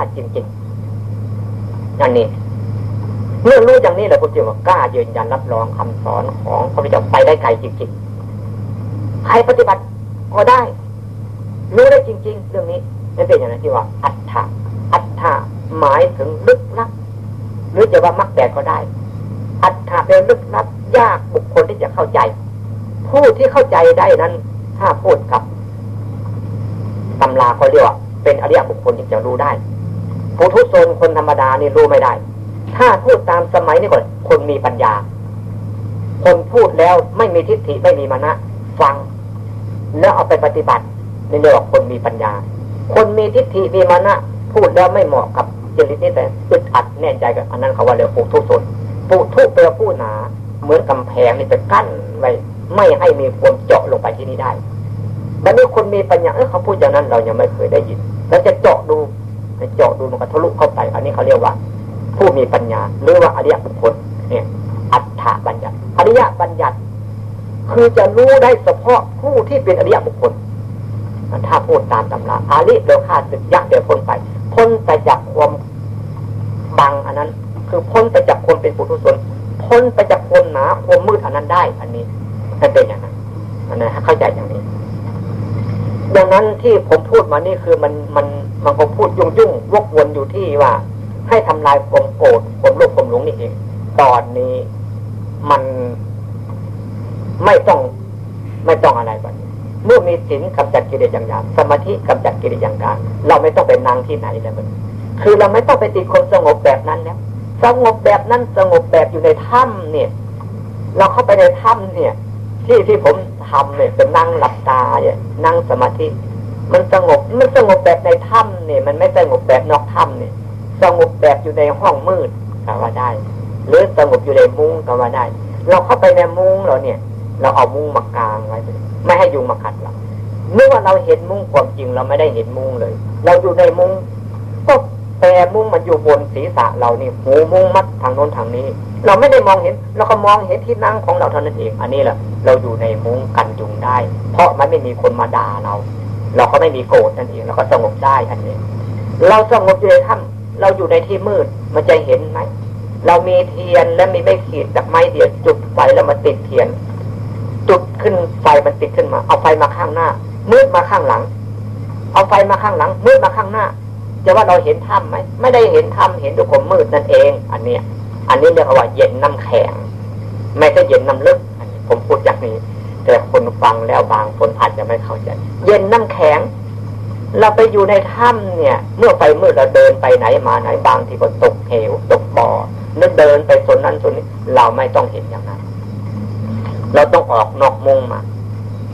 าติจริงๆนั่นนี่เมื่อรู้อย่างนี้แหละพระเจ้ากล้ายืนยันรับรองคำสอนของพระพุทธเจ้าไปได้ไกลจริงๆใครปฏิบัติก็ได้ รู้ได้จริง ๆ เรื่องนี้นั่นเป็นอย่างนั้นที่ว่า อัฏฐะอัฏฐะหมายถึงลึกลับหรือจะว่ามักแต่ก็ได้ อัฏฐะเป็นลึกลับยากบุคคลที่จะเข้าใจ ผู้ที่เข้าใจได้นั้น ถ้าพูดกับตำราเขาเรียกว่าเป็นอริยบุคคลที่จะรู้ได้ ผู้ทุชนคนธรรมดานี่รู้ไม่ได้ ถ้าพูดตามสมัยนี้ก่อนคนมีปัญญา คนพูดแล้วไม่มีทิฏฐิไม่มีมานะฟัง แล้วเอาไปปฏิบัตินี่เรียกว่าคนมีปัญญา คนมีทิฏฐิมีมานะพูดแล้วไม่เหมาะกับจริตนี้แต่อึดอัดแน่ใจกับอันนั้นเขาว่าเรียกปูทุกสนปูทุกเปลผู้หนา เหมือนกำแพงนี่จะกั้นไว้ไม่ให้มีความเจาะลงไปที่นี่ได้แต่นี้คนมีปัญญาเออเขาพูดอย่างนั้นเรายังไม่เคยได้ยิน แล้วจะเจาะดู เจาะดูมันก็ทะลุเข้าไป อันนี้เขาเรียกว่า ผู้มีปัญญา หรือว่าอริยบุคคลเนี่ยอัฏฐบัญญัติอริยบัญญัติ คือจะรู้ได้เฉพาะผู้ที่เป็นอริยบุคคลถ้าพูดตามตำราอาลิเดียวขาดสึกยักเดียวพ้นไปพ้นไปจากความบังอันนั้น คือพ้นไปจากความเป็นปุถุชนพ้นไปจากความหนาความมืดอันนั้นได้ อันนี้มันเป็นอย่างนั้นอันนั้นเข้าใจอย่างนี้ ดังนั้นที่ผมพูดมานี่คือมันมันมันก็พูดยุ่งยุ่งวกวนอยู่ที่ว่า ให้ทำลายความโกรธความโลภความหลงนี่เองตอนนี้มันไม่ต้องไม่ต้องอะไรก่อนเมื่อมีศีลกำจัดกิเลสอย่างยากสมาธิกำจัดกิเลสอย่างกลางเราไม่ต้องไปนั่งที่ไหนแล้วมันคือเราไม่ต้องไปติดคนสงบแบบนั้นแล้วสงบแบบนั้นสงบแบบอยู่ในถ้ำเนี่ย เราเข้าไปในถ้ำเนี่ย ที่ที่ผม ทำเนี่ยเป็นนั่งหลับตาเนี่ยนั่งสมาธิมันสงบมันสงบแบบในถ้ำเนี่ย มันไม่สงบแบบนอกถ้ำเนี่ยสงบแบบอยู่ในห้องมืดก็ว่าได้ หรือสงบอยู่ในมุ้งก็ว่าได้ เราเข้าไปในมุ้งเราเนี่ย เราเอามุ้งมากางไว้ไม่ให้ยุงมากัดเราเมื่อว่าเราเห็นมุ้งความจริงเราไม่ได้เห็นมุ้งเลย เราอยู่ในมุ้งก็ แต่มุ้งมันอยู่บนศีรษะเรานี่หูมุ้งมัดทางโน้นทางนี้ เราไม่ได้มองเห็น เราก็มองเห็นที่นั่งของเราเท่านั้นเอง อันนี้แหละเราอยู่ในมุ้งกันยุงได้ เพราะมันไม่มีคนมาด่าเรา เราก็ไม่มีโกรธนั่นเองเราก็สงบได้อันนี้ เราสงบอยู่ในถ้ำเราอยู่ในที่มืดมันจะเห็นไหมเรามีเทียนและมีไม่ขีดจากไม้เดียวจุดไฟแล้วมาติดเทียน จุดขึ้นไฟมันติดขึ้นมา เอาไฟมาข้างหน้ามืดมาข้างหลัง เอาไฟมาข้างหลังมืดมาข้างหน้า จะว่าเราเห็นถ้ำไหมไม่ได้เห็นถ้ำเห็นด้วยความมืดนั่นเอง อันเนี้ย อันนี้เรียกว่าเย็นน้ำแข็งไม่ใช่เย็นน้ำลึกผมพูดอย่างนี้ แต่คนฟังแล้วบางคนอาจจะไม่เข้าใจ เย็นน้ำแข็ง เราไปอยู่ในถ้ำเนี่ย เมื่อไฟมืดเราเดินไปไหนมาไหนบางทีก็ตกเหวตกบ่อนึกเดินไปส่วนนั้นส่วนนี้ เราไม่ต้องเห็นอย่างนั้น เราต้องออกนอกมุ้งมา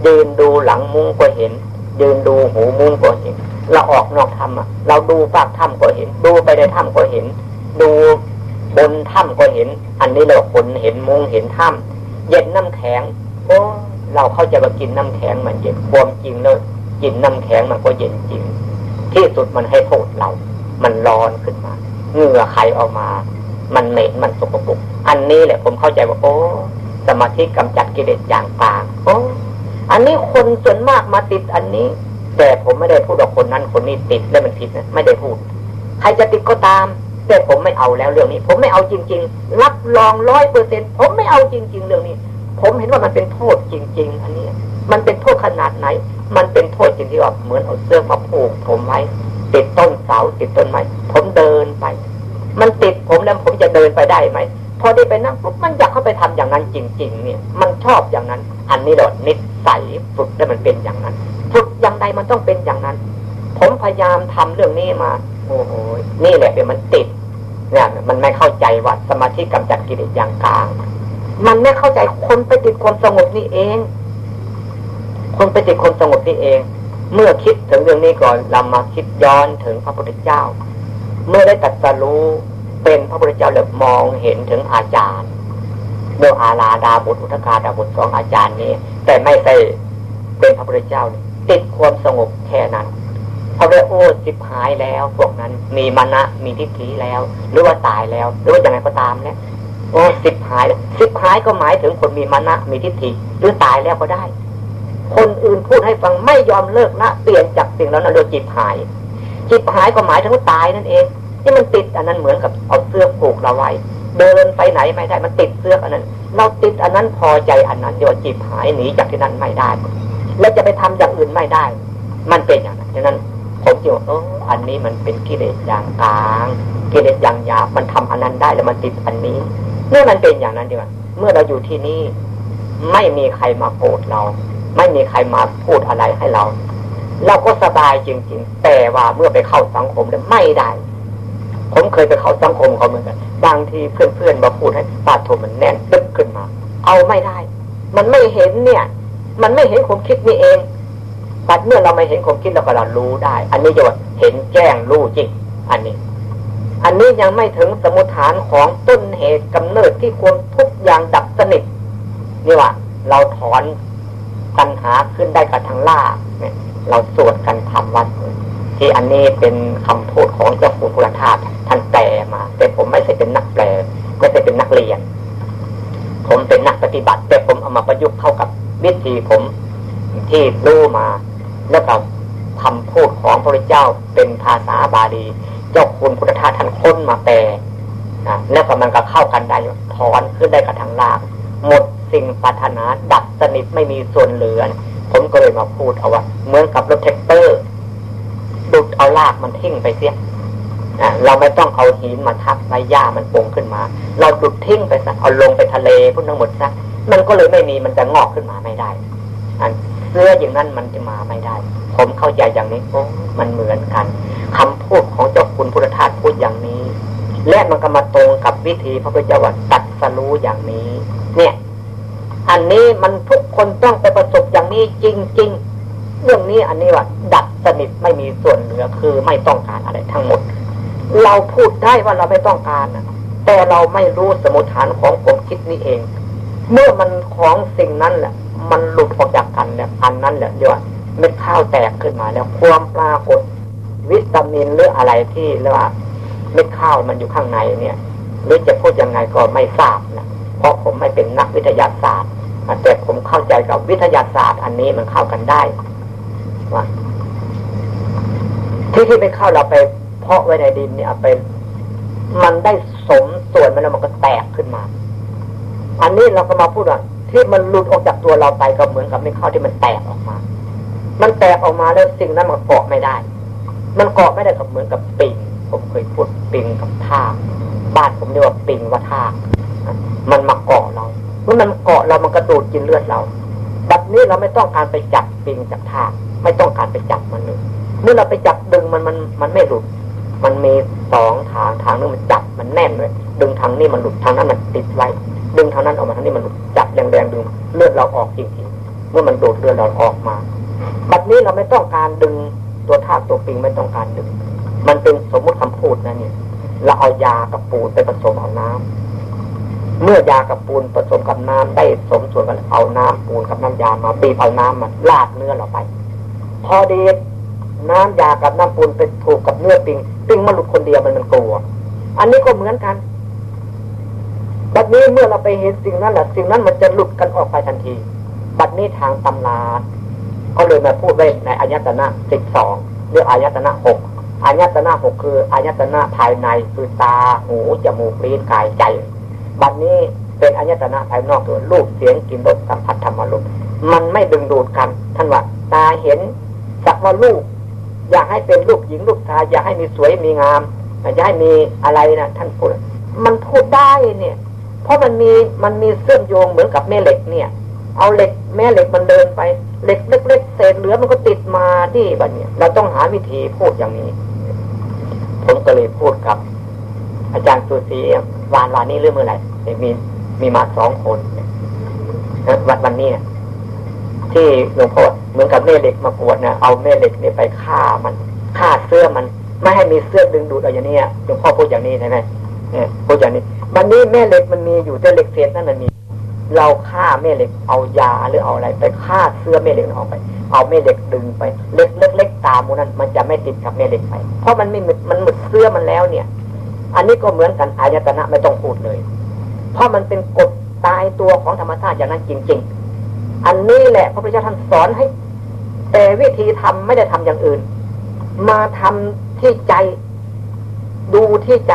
ยืนดูหลังมุ้งก็เห็น ยืนดูหูมุ้งก็เห็น เราออกนอกถ้ำอะ เราดูปากถ้ำก็เห็น ดูไปในถ้ำก็เห็น ดูบนถ้ำก็เห็น อันนี้เราคนเห็นมุ้งเห็นถ้ำเย็นน้ำแข็งโอ้เราเข้าใจว่ากินน้ำแข็งมันเย็นความจริงเลยกินน้ำแข็งมันก็เย็นจริง ที่สุดมันให้โทษเรา มันร้อนขึ้นมาเหงื่อไขออกมา มันเหม็นมันสกปรกอันนี้แหละผมเข้าใจว่าโอ้สมาธิกำจัดกิเลสอย่างกลางโอ้ อันนี้คนส่วนมากมาติดอันนี้ แต่ผมไม่ได้พูดว่าคนนั้นคนนี้ติดแล้วมันผิดนะไม่ได้พูด ใครจะติดก็ตาม แต่ผมไม่เอาแล้วเรื่องนี้ ผมไม่เอาจริง ๆ รับรองร้อยเปอร์เซ็นผมไม่เอาจริง ๆ เรื่องนี้ ผมเห็นว่ามันเป็นโทษจริง ๆ อันนี้ มันเป็นโทษขนาดไหน มันเป็นโทษจริงที่ว่าเหมือนเอาเสื้อมาผูกผมไว้ติดต้นเสาติดต้นไม้ผมเดินไป มันติดผมแล้วผมจะเดินไปได้ไหม พอได้ไปนั่งปุ๊บมันอยากเข้าไปทำอย่างนั้นจริง ๆ เนี่ย มันชอบอย่างนั้น อันนี้หรอนิสัยฝึกได้มันเป็นอย่างนั้น ฝึกอย่างใดมันต้องเป็นอย่างนั้น ผมพยายามทำเรื่องนี้มา โอ้โหนี่แหละเป็นมันติดเนี่ยมันไม่เข้าใจว่าสมาธิกำจัดกิเลสอย่างกลาง มันไม่เข้าใจคนไปติดความสงบนี่เอง คนไปติดความสงบนี่เอง เมื่อคิดถึงเรื่องนี้ก่อนเรามาคิดย้อนถึงพระพุทธเจ้า เมื่อได้ตัดสรู้ เป็นพระพุทธเจ้าเลยมองเห็นถึงอาจารย์เมื่อาลาดาบุตรอุทกาดาบุตรสองอาจารย์นี้ แต่ไม่ใช่เป็นพระพุทธเจ้าติดความสงบแค่นั้นเขาได้โอ้สิบหายแล้วพวกนั้น มีมานะมีทิฏฐิแล้ว หรือว่าตายแล้ว หรือว่าอย่างไรก็ตามแล้วโอ้สิบหายสิบหายก็หมายถึงคนมีมานะมีทิฏฐิหรือตายแล้วก็ได้ คนอื่นพูดให้ฟังไม่ยอมเลิกละเปลี่ยนจากสิ่งแล้วนั่นเรียกจิตหาย จิตหายก็หมายถึงว่าตายนั่นเอง ที่มันติดอันนั้นเหมือนกับเอาเสื้อผูกเราไว้ เดินไปไหนไม่ได้มันติดเสื้ออันนั้น เราติดอันนั้นพอใจอันนั้นเดี๋ยวจิตหายหนีจากที่นั้นไม่ได้ แล้วจะไปทำอย่างอื่นไม่ได้ มันเป็นอย่างนั้นฉะนั้นผมจึงเอออันนี้มันเป็นกิเลสอย่างกลางกิเลสอย่างหยาบมันทำอันนั้นได้แล้วมันติดอันนี้เมื่อมันเป็นอย่างนั้นดีกว่าเมื่อเราอยู่ที่นี่ ไม่มีใครมาโกรธเรา ไม่มีใครมาพูดอะไรให้เรา เราก็สบายจริง ๆ แต่ว่าเมื่อไปเข้าสังคมแล้วไม่ได้ ผมเคยไปเข้าสังคมเขาเหมือนกันบางทีเพื่อนๆมาพูดให้ปาดโทมันแน่นตึ๊บขึ้นมา เอาไม่ได้ มันไม่เห็นเนี่ย มันไม่เห็นผมคิดนี่เองแต่เมื่อเราไม่เห็นผมคิดเราก็เรารู้ได้ อันนี้จะว่าเห็นแจ้งรู้จริง อันนี้ อันนี้ยังไม่ถึงสมุทฐานของต้นเหตุกำเนิดที่ควรทุกอย่างดับสนิทนี่ว่า เราถอนปัญหาขึ้นได้กับทางล่าเนี่ยเราสวดกันทำวัด ที่อันนี้เป็นคำพูดของเจ้าคุณพุทธทาสท่านแปลมา แต่ผมไม่ใช่เป็นนักแปล ไม่ใช่เป็นนักเรียน ผมเป็นนักปฏิบัติ แต่ผมเอามาประยุกต์เข้ากับวิธีผมที่รู้มาแล้วก็คำพูดของพระเจ้าเป็นภาษาบาลี เจ้าคุณพุทธทาสท่านค้นมาแปลนะแล้วก็มันก็เข้ากันได้ถอนขึ้นได้กับทางลากหมดสิ่งปรารถนาดับสนิทไม่มีส่วนเหลือ ผมก็เลยมาพูดเอาว่าเหมือนกับรถแท็กเตอร์ ดุดเอาลากมันทิ้งไปเสียเราไม่ต้องเอาหินมาทับใบหญ้ามันปงขึ้นมา เราดุดทิ้งไปซะเอาลงไปทะเลพุ่ทั้งหมดซะมันก็เลยไม่มีมันจะงอกขึ้นมาไม่ได้อันเสื้ออย่างนั้นมันจะมาไม่ได้ ผมเข้าใจอย่างนี้โอ้มันเหมือนกันคำพูดของเจ้าคุณพุทธทาสพูดอย่างนี้ และมันก็มาตรงกับวิธีพระพุทธเจ้าว่าตัดสรู้อย่างนี้ เนี่ย อันนี้มันทุกคนต้องไปประสบอย่างนี้จริงๆ เรื่องนี้อันนี้ว่า ดับสนิทไม่มีส่วนเหลือคือไม่ต้องการอะไรทั้งหมด เราพูดได้ว่าเราไม่ต้องการแต่เราไม่รู้สมุทฐานของความคิดนี้เอง เมื่อมันของสิ่งนั้นแหละ มันหลุดออกจากกันแล้วอันนั้นแหละเดี๋ยวเม็ดข้าวแตกขึ้นมาแล้วความปรากฏวิตามินหรืออะไรที่เรียกว่าเม็ดข้าวมันอยู่ข้างในเนี่ยหรือจะพูดยังไงก็ไม่ทราบนะเพราะผมไม่เป็นนักวิทยาศาสตร์แต่ผมเข้าใจกับวิทยาศาสตร์อันนี้มันเข้ากันได้ ที่ที่ไปเข้าวเราไป เพาะไว้ในดินเนี่ยไป มันได้สมส่วนมันแล้วมันก็แตกขึ้นมา อันนี้เราก็มาพูดว่าที่มันหลุดออกจากตัวเราไปก็เหมือนกับในข้าวที่มันแตกออกมา มันแตกออกมาแล้วสิ่งนั้นมันเกาะไม่ได้ มันเกาะไม่ได้กับเหมือนกับปิงผมเคยพูดปิงกับท่าบ้านผมเรียกว่าปิงว่าท่ามันมาเกาะเราเมื่อมันเกาะเรามันกระโดดกินเลือดเรา แบบนี้เราไม่ต้องการไปจับปิงจับท่า ไม่ต้องการไปจับมันเลยเมื่อเราไปจับดึงมันมันมันไม่หลุด มันมีสองทางทางนึงมันจับมันแน่นเลยดึงทางนี้มันหลุดทางนั้นมันติดไว้ดึงทางนั้นออกมาทางนี้มันหลุดจับแรงๆดึงเลือดเราออกจริงๆเมื่อมันดูดเลือดเราออกมาแบบนี้เราไม่ต้องการดึงตัวท่าตัวปิงไม่ต้องการดึง มันเป็นสมมุติคำพูดนะเนี่ยเราเอายากับปูนไปผสมเอาน้ำเมื่อยากับปูนผสมกับน้ำได้สมส่วนกันเอาน้ำปูนกับน้ำยามาบีบเอาน้ำมันลาดเนื้อเราไป พอดีน้ำยากับน้ำปูนไปถูกกับเนื้อปิงปิงมันหลุดคนเดียวมันมันกลัว อันนี้ก็เหมือนกันบัดนี้เมื่อเราไปเห็นสิ่งนั้นแหละสิ่งนั้นมันจะหลุดกันออกไปทันที บัดนี้ทางตำราก็เลยมาพูดไว้ในอายตนะสิบสองเรื่องอายตนะหกอายตนะหกคืออายตนะภายในคือตาหูจมูกลิ้นกายใจ บัดนี้เป็นอายตนะภายนอกคือรูปเสียงกลิ่นรสสัมผัสธรรมารมมันไม่ดึงดูดกันท่านว่าตาเห็น สักว่ารูปอยากให้เป็นรูปหญิงรูปชายอยากให้มีสวยมีงามอยากให้มีอะไรนะท่านพูดมันพูดได้เนี่ย เพราะมันมีมันมีเสื่อมโยงเหมือนกับแม่เหล็กเนี่ย เอาเหล็กแม่เหล็กมันเดินไปเหล็กเล็กๆเศษเหลือมันก็ติดมาที่บัดเนี่ยเราต้องหาวิธีพูดอย่างนี้ผมก็เลยพูดกับ อาจารย์สุสีวานวานนี้เรื่องเมื่อไหร่มีมีมาสองคนวันวันนี้ ที่หลวงพ่อเหมือนกับแม่เหล็กมากวดนะเอาแม่เหล็กเนี่ยไปฆ่ามันฆ่าเสื้อมัน ไม่ให้มีเสื้อดึงดูดอะไรอย่างนี้หลวงพ่อพูดอย่างนี้ใช่ไหมเนี่ยพูดอย่างนี้วันนี้แม่เหล็กมันมีอยู่แต่เหล็กเศษนั่นมันมี เราฆ่าแม่เหล็กเอายาหรือเอาอะไรไปฆ่าเสื้อแม่เหล็กออกไป เอาแม่เหล็กดึงไปเล็กเล็กๆตามมันนั้น มันจะไม่ติดกับแม่เหล็กไปเพราะมันไม่มันหมดเสื้อมันแล้วเนี่ย อันนี้ก็เหมือนกันอายตนะไม่ต้องพูดเลย เพราะมันเป็นกฎตายตัวของธรรมชาติอย่างนั้นจริง ๆ อันนี้แหละพระพุทธเจ้าท่านสอนให้ แต่วิธีทำไม่ได้ทำอย่างอื่น มาทำที่ใจ ดูที่ใจ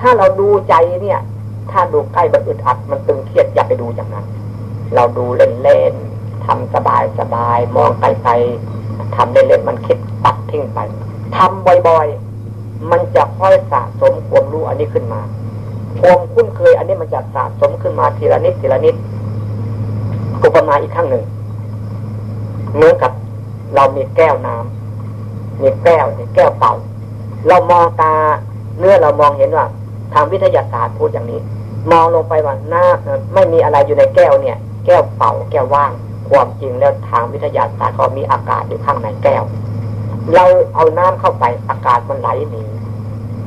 ถ้าเราดูใจเนี่ย ถ้าดูใกล้มันอึดอัด มันตึงเครียดอย่าไปดูอย่างนั้น เราดูเล่นๆทำสบายสบายมองไกลๆทำเล่นๆมันคิดปัดทิ้งไปทำบ่อยๆ มันจะค่อยสะสมความรู้อันนี้ขึ้นมาความคุ้นเคย อันนี้มันจะสะสมขึ้นมาทีละนิดทีละนิด อุปมาอีกครั้งหนึ่งเหมือนกับ เรามีแก้วน้ำมีแก้วมีแก้วเป่า เรามองตาเนื้อเรามองเห็นว่า ทางวิทยาศาสตร์พูดอย่างนี้ มองลงไปว่าหน้าไม่มีอะไรอยู่ในแก้วเนี่ย แก้วเป่า แก้วว่าง ความจริงแล้วทางวิทยาศาสตร์เขามีอากาศอยู่ข้างในแก้ว เราเอาน้ำเข้าไปอากาศมันไหลหนี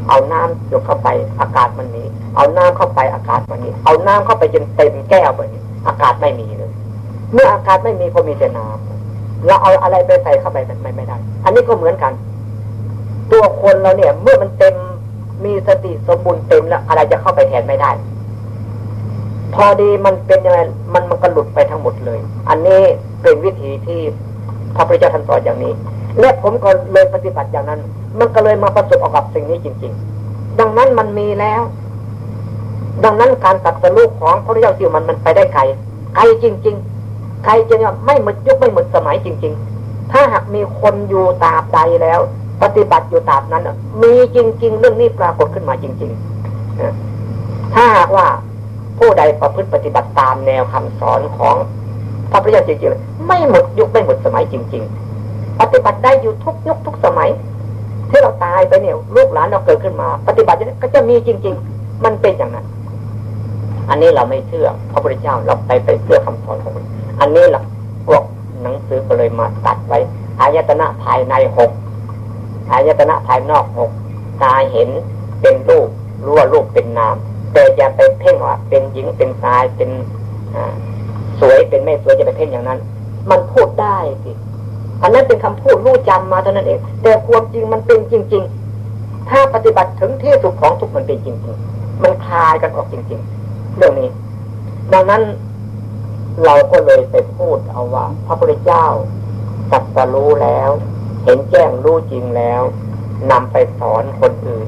เอาน้ำยกเข้าไปอากาศมันหนีเอาน้ำเข้าไปอากาศมันหนีเอาน้ำเข้าไปจนเต็มแก้วแบบนี้อากาศไม่มีเลย เมื่ออากาศไม่มีก็มีแต่น้ำเราเอาอะไรไปใส่เข้าไปไม่ไม่ได้ อันนี้ก็เหมือนกัน ตัวคนเราเนี่ย เมื่อมันเต็มมีสติสมบูรณ์เต็มแล้วอะไรจะเข้าไปแทนไม่ได้ พอดีมันเป็นยังไงมันมันก็หลุดไปทั้งหมดเลย อันนี้เป็นวิธีที่พระพุทธเจ้าท่านสอนอย่างนี้และผมก็เลยปฏิบัติอย่างนั้น มันก็เลยมาประสบออกกับสิ่งนี้จริง ๆ ดังนั้นมันมีแล้ว ดังนั้นการตัดสรุปของพระพุทธเจ้าสิมันมันไปได้ไกลไกลจริง ๆ ใครจะเนี่ยไม่หมดยุคไม่หมดสมัยจริง ๆ ถ้าหากมีคนอยู่ตาบใดแล้ว ปฏิบัติอยู่ตาบนั้นมีจริง ๆ เรื่องนี้ปรากฏขึ้นมาจริงๆถ้าหากว่าผู้ใดประพฤติปฏิบัติตามแนวคำสอนของพระพุทธเจ้าจริงๆไม่หมดยุคไม่หมดสมัยจริง ๆ ปฏิบัติได้อยู่ทุกยุคทุกสมัยที่เราตายไปเนี่ยลูกหลานเราเกิดขึ้นมา ปฏิบัติก็จะมีจริง ๆ มันเป็นอย่างนั้น อันนี้เราไม่เชื่อพระพุทธเจ้าเราไปไปเชื่อคำสอนของมันอันนี้แหละพวกหนังสือก็เลยมาตัดไว้อายตนะภายในหกอายตนะภายนอกหกตาเห็นเป็นรูปรู้ว่ารูปเป็นนาม แต่อย่าไปเพ่งว่าเป็นหญิงเป็นชายเป็นสวยเป็นไม่สวยจะไปเพ่งอย่างนั้น มันพูดได้สิอันนั้นเป็นคำพูดรู้จำมาเท่านั้นเอง แต่ความจริงมันเป็นจริง ๆ ถ้าปฏิบัติถึงที่สุดของทุกมันเป็นจริง ๆ มันคลายกันออกจริง ๆ เรื่องนี้ ดังนั้นเราก็เลยไปพูดเอาว่า พระพุทธเจ้าตัดสรู้แล้ว เห็นแจ้งรู้จริงแล้วนำไปสอนคนอื่น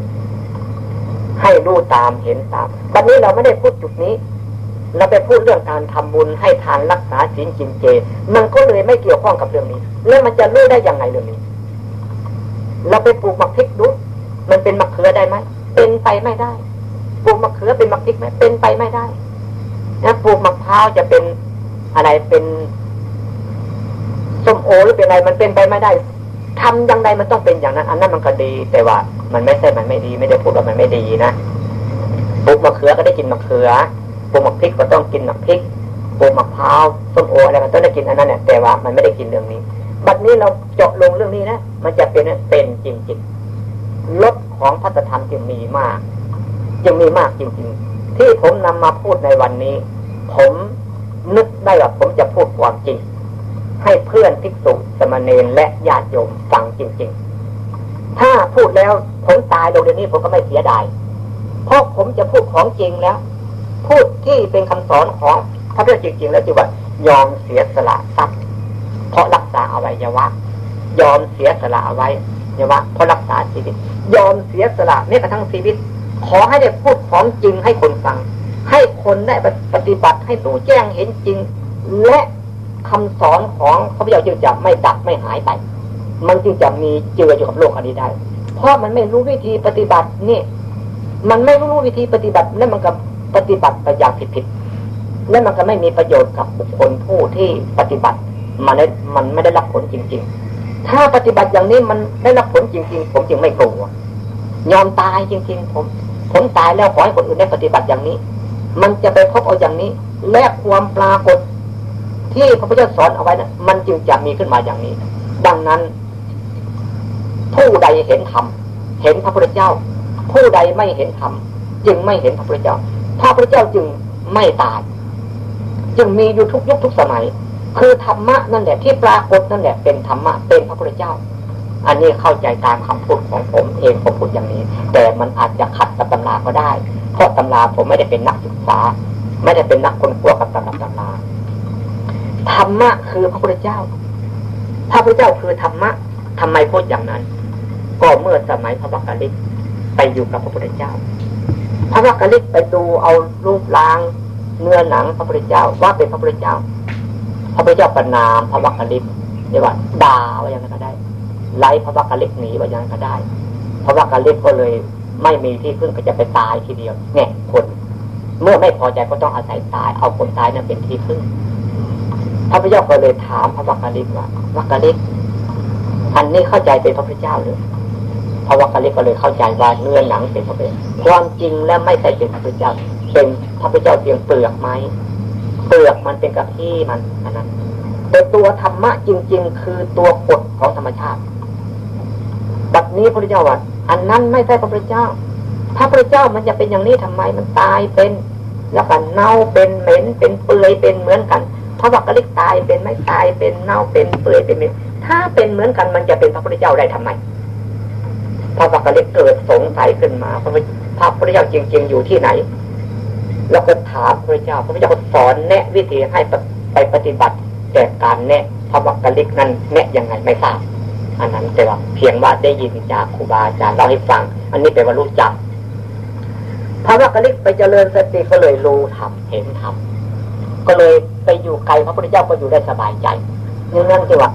ให้รู้ตามเห็นตามวันนี้เราไม่ได้พูดจุดนี้ เราไปพูดเรื่องการทำบุญให้ทานรักษาศีลกินเจ มันก็เลยไม่เกี่ยวข้องกับเรื่องนี้ แล้วมันจะรู้ได้ยังไงเรื่องนี้ เราไปปลูกมะพริกดูมันเป็นมะเขือได้ไหมเป็นไปไม่ได้ ปลูกมะเขือเป็นมะพริกไหมเป็นไปไม่ได้นะปลูกมะพร้าวจะเป็นอะไรเป็นส้มโอหรือเป็นอะไรมันเป็นไปไม่ได้ทำอย่างใดมันต้องเป็นอย่างนั้น อันนั้นมันก็ดี แต่ว่า มันไม่ใช่มันไม่ดี ไม่ได้พูดว่ามันไม่ดีนะปลูกมะเขือก็ได้กินมะเขือปลูกมะพริกก็ต้องกินมะพริกปลูกมะพร้าวส้มโออะไรก็ต้องได้กินอันนั้นเนี่ยแต่ว่ามันไม่ได้กินเรื่องนี้ บัดนี้เราเจาะลงเรื่องนี้นะมันจะเป็นเป็นจริงๆลดของพัฒธรรมจึงมีมาก จึงมีมากจริง ๆ ที่ผมนำมาพูดในวันนี้ ผมนึกได้ว่าผมจะพูดความจริง ให้เพื่อนทิกษุสมณเณรและญาติโยมฟังจริง ๆ ถ้าพูดแล้วผมตายลงเดี๋ยวนี้ผมก็ไม่เสียดายเพราะผมจะพูดของจริงแล้ว พูดที่เป็นคำสอนของพระพุทธจริง ๆ แล้วจีว่ายอมเสียสละทรัพย์เพราะรักษาอวัยวะ ยอมเสียสละอวัยวะเพราะรักษาชีวิต ยอมเสียสละแม้กระทั่งชีวิต ขอให้ได้พูดของจริงให้คนฟัง ให้คนได้ปฏิบัติให้รู้แจ้งเห็นจริง และคำสอนของพระพุทธเจ้าจึงจะไม่ดับไม่หายไป มันจึงจะมีเจืออยู่กับโลกอันนี้ได้ เพราะมันไม่รู้วิธีปฏิบัตินี่ มันไม่รู้วิธีปฏิบัติแล้วมันก็ปฏิบัติไปอย่างผิดๆแล้วมันก็ไม่มีประโยชน์กับบุคคลผู้ที่ปฏิบัติ มันมันไม่ได้รับผลจริง ๆ ถ้าปฏิบัติอย่างนี้มันได้รับผลจริง ๆ ผมจึงไม่กลัวยอมตายจริง ๆ ผม ผมตายแล้วขอให้คนอื่นได้ปฏิบัติอย่างนี้ มันจะไปพบเอาอย่างนี้ และความปรากฏ ที่พระพุทธเจ้าสอนเอาไว้นะมันจึงจะมีขึ้นมาอย่างนี้ ดังนั้น ผู้ใดเห็นธรรมเห็นพระพุทธเจ้า ผู้ใดไม่เห็นธรรมจึงไม่เห็นพระพุทธเจ้าพระพุทธเจ้าจึงไม่ตายจึงมีอยู่ทุกยุคทุกสมัย คือธรรมะนั่นแหละที่ปรากฏนั่นแหละเป็นธรรมะเป็นพระพุทธเจ้า อันนี้เข้าใจตามคำพูดของผมเองผมพูดอย่างนี้ แต่มันอาจจะขัดกับตำราก็ได้ เพราะตำราผมไม่ได้เป็นนักศึกษา ไม่ได้เป็นนักคนกลัวกับตำราตำราธรรมะคือพระพุทธเจ้า พระพุทธเจ้าคือธรรมะทำไมพูดอย่างนั้น ก็เมื่อสมัยพระวักกะลิกไปอยู่กับพระพุทธเจ้า พระวักกะลิกไปดูเอารูปร่างเนื้อหนังพระพุทธเจ้าว่าเป็นพระพุทธเจ้า พระพุทธเจ้าประนามพระวักกะลิกเรียกว่าด่าว่าอย่างนั้นก็ได้ ไล่พระวักกะเลิกหนีว่าอย่างก็ได้พระวักกะเลิกก็เลยไม่มีที่พึ่งก็จะไปตายทีเดียวเนี่ยคนเมื่อไม่พอใจก็ต้องอาศัยตาย เอาคนตายนั้นเป็นที่พึ่งพระพุทธเจ้าก็เลยถามพระวักกะเลิกว่าวักกะเลิกอันนี้เข้าใจเป็นพระพุทธเจ้าหรือพระวักกะเลิกก็เลยเข้าใจว่าเนื้อหนังเป็นพระพุทธความจริงและไม่ใช่เป็นพระพุทธเจ้าเป็นพระพุทธเจ้าเพียงเปลือกไม้เปลือกมันเป็นกับที่มันอันนั้นแต่ตัวธรรมะจริง ๆ คือตัวกฎของธรรมชาติ นี้พระพุทธเจ้าว่าอันนั้นไม่ใช่พระพุทธเจ้าพระพุทธเจ้ามันจะเป็นอย่างนี้ทำไมมันตายเป็น แล้วก็เน่าเป็นเหม็นเป็นเปื่อยเป็นเหมือนกันพระวักกะลิกตายเป็นไม่ตายเป็นเน่าเป็นเปื่อยเป็นเหม็นถ้าเป็นเหมือนกันมันจะเป็นพระพุทธเจ้าได้ทำไมพระวักกะลิกเกิดสงสัยขึ้นมาพระพระพุทธเจ้าจริง ๆ อยู่ที่ไหน แล้วก็ถามพระพุทธเจ้าพระพุทธเจ้าสอนแนะวิธีให้ไปปฏิบัติแต่การแนะพระวักกะลิกนั้นแนะยังไงไม่ทราบ อันนั้นแต่ว่าเพียงว่าได้ยินจากครูบาอาจารย์เล่าให้ฟัง อันนี้แปลว่ารู้จักพระวักกลิกไปเจริญสติก็เลยรู้ทำเห็นทำก็เลยไปอยู่ไกลพระพุทธเจ้าก็อยู่ได้สบายใจนี่นั่นคือว่า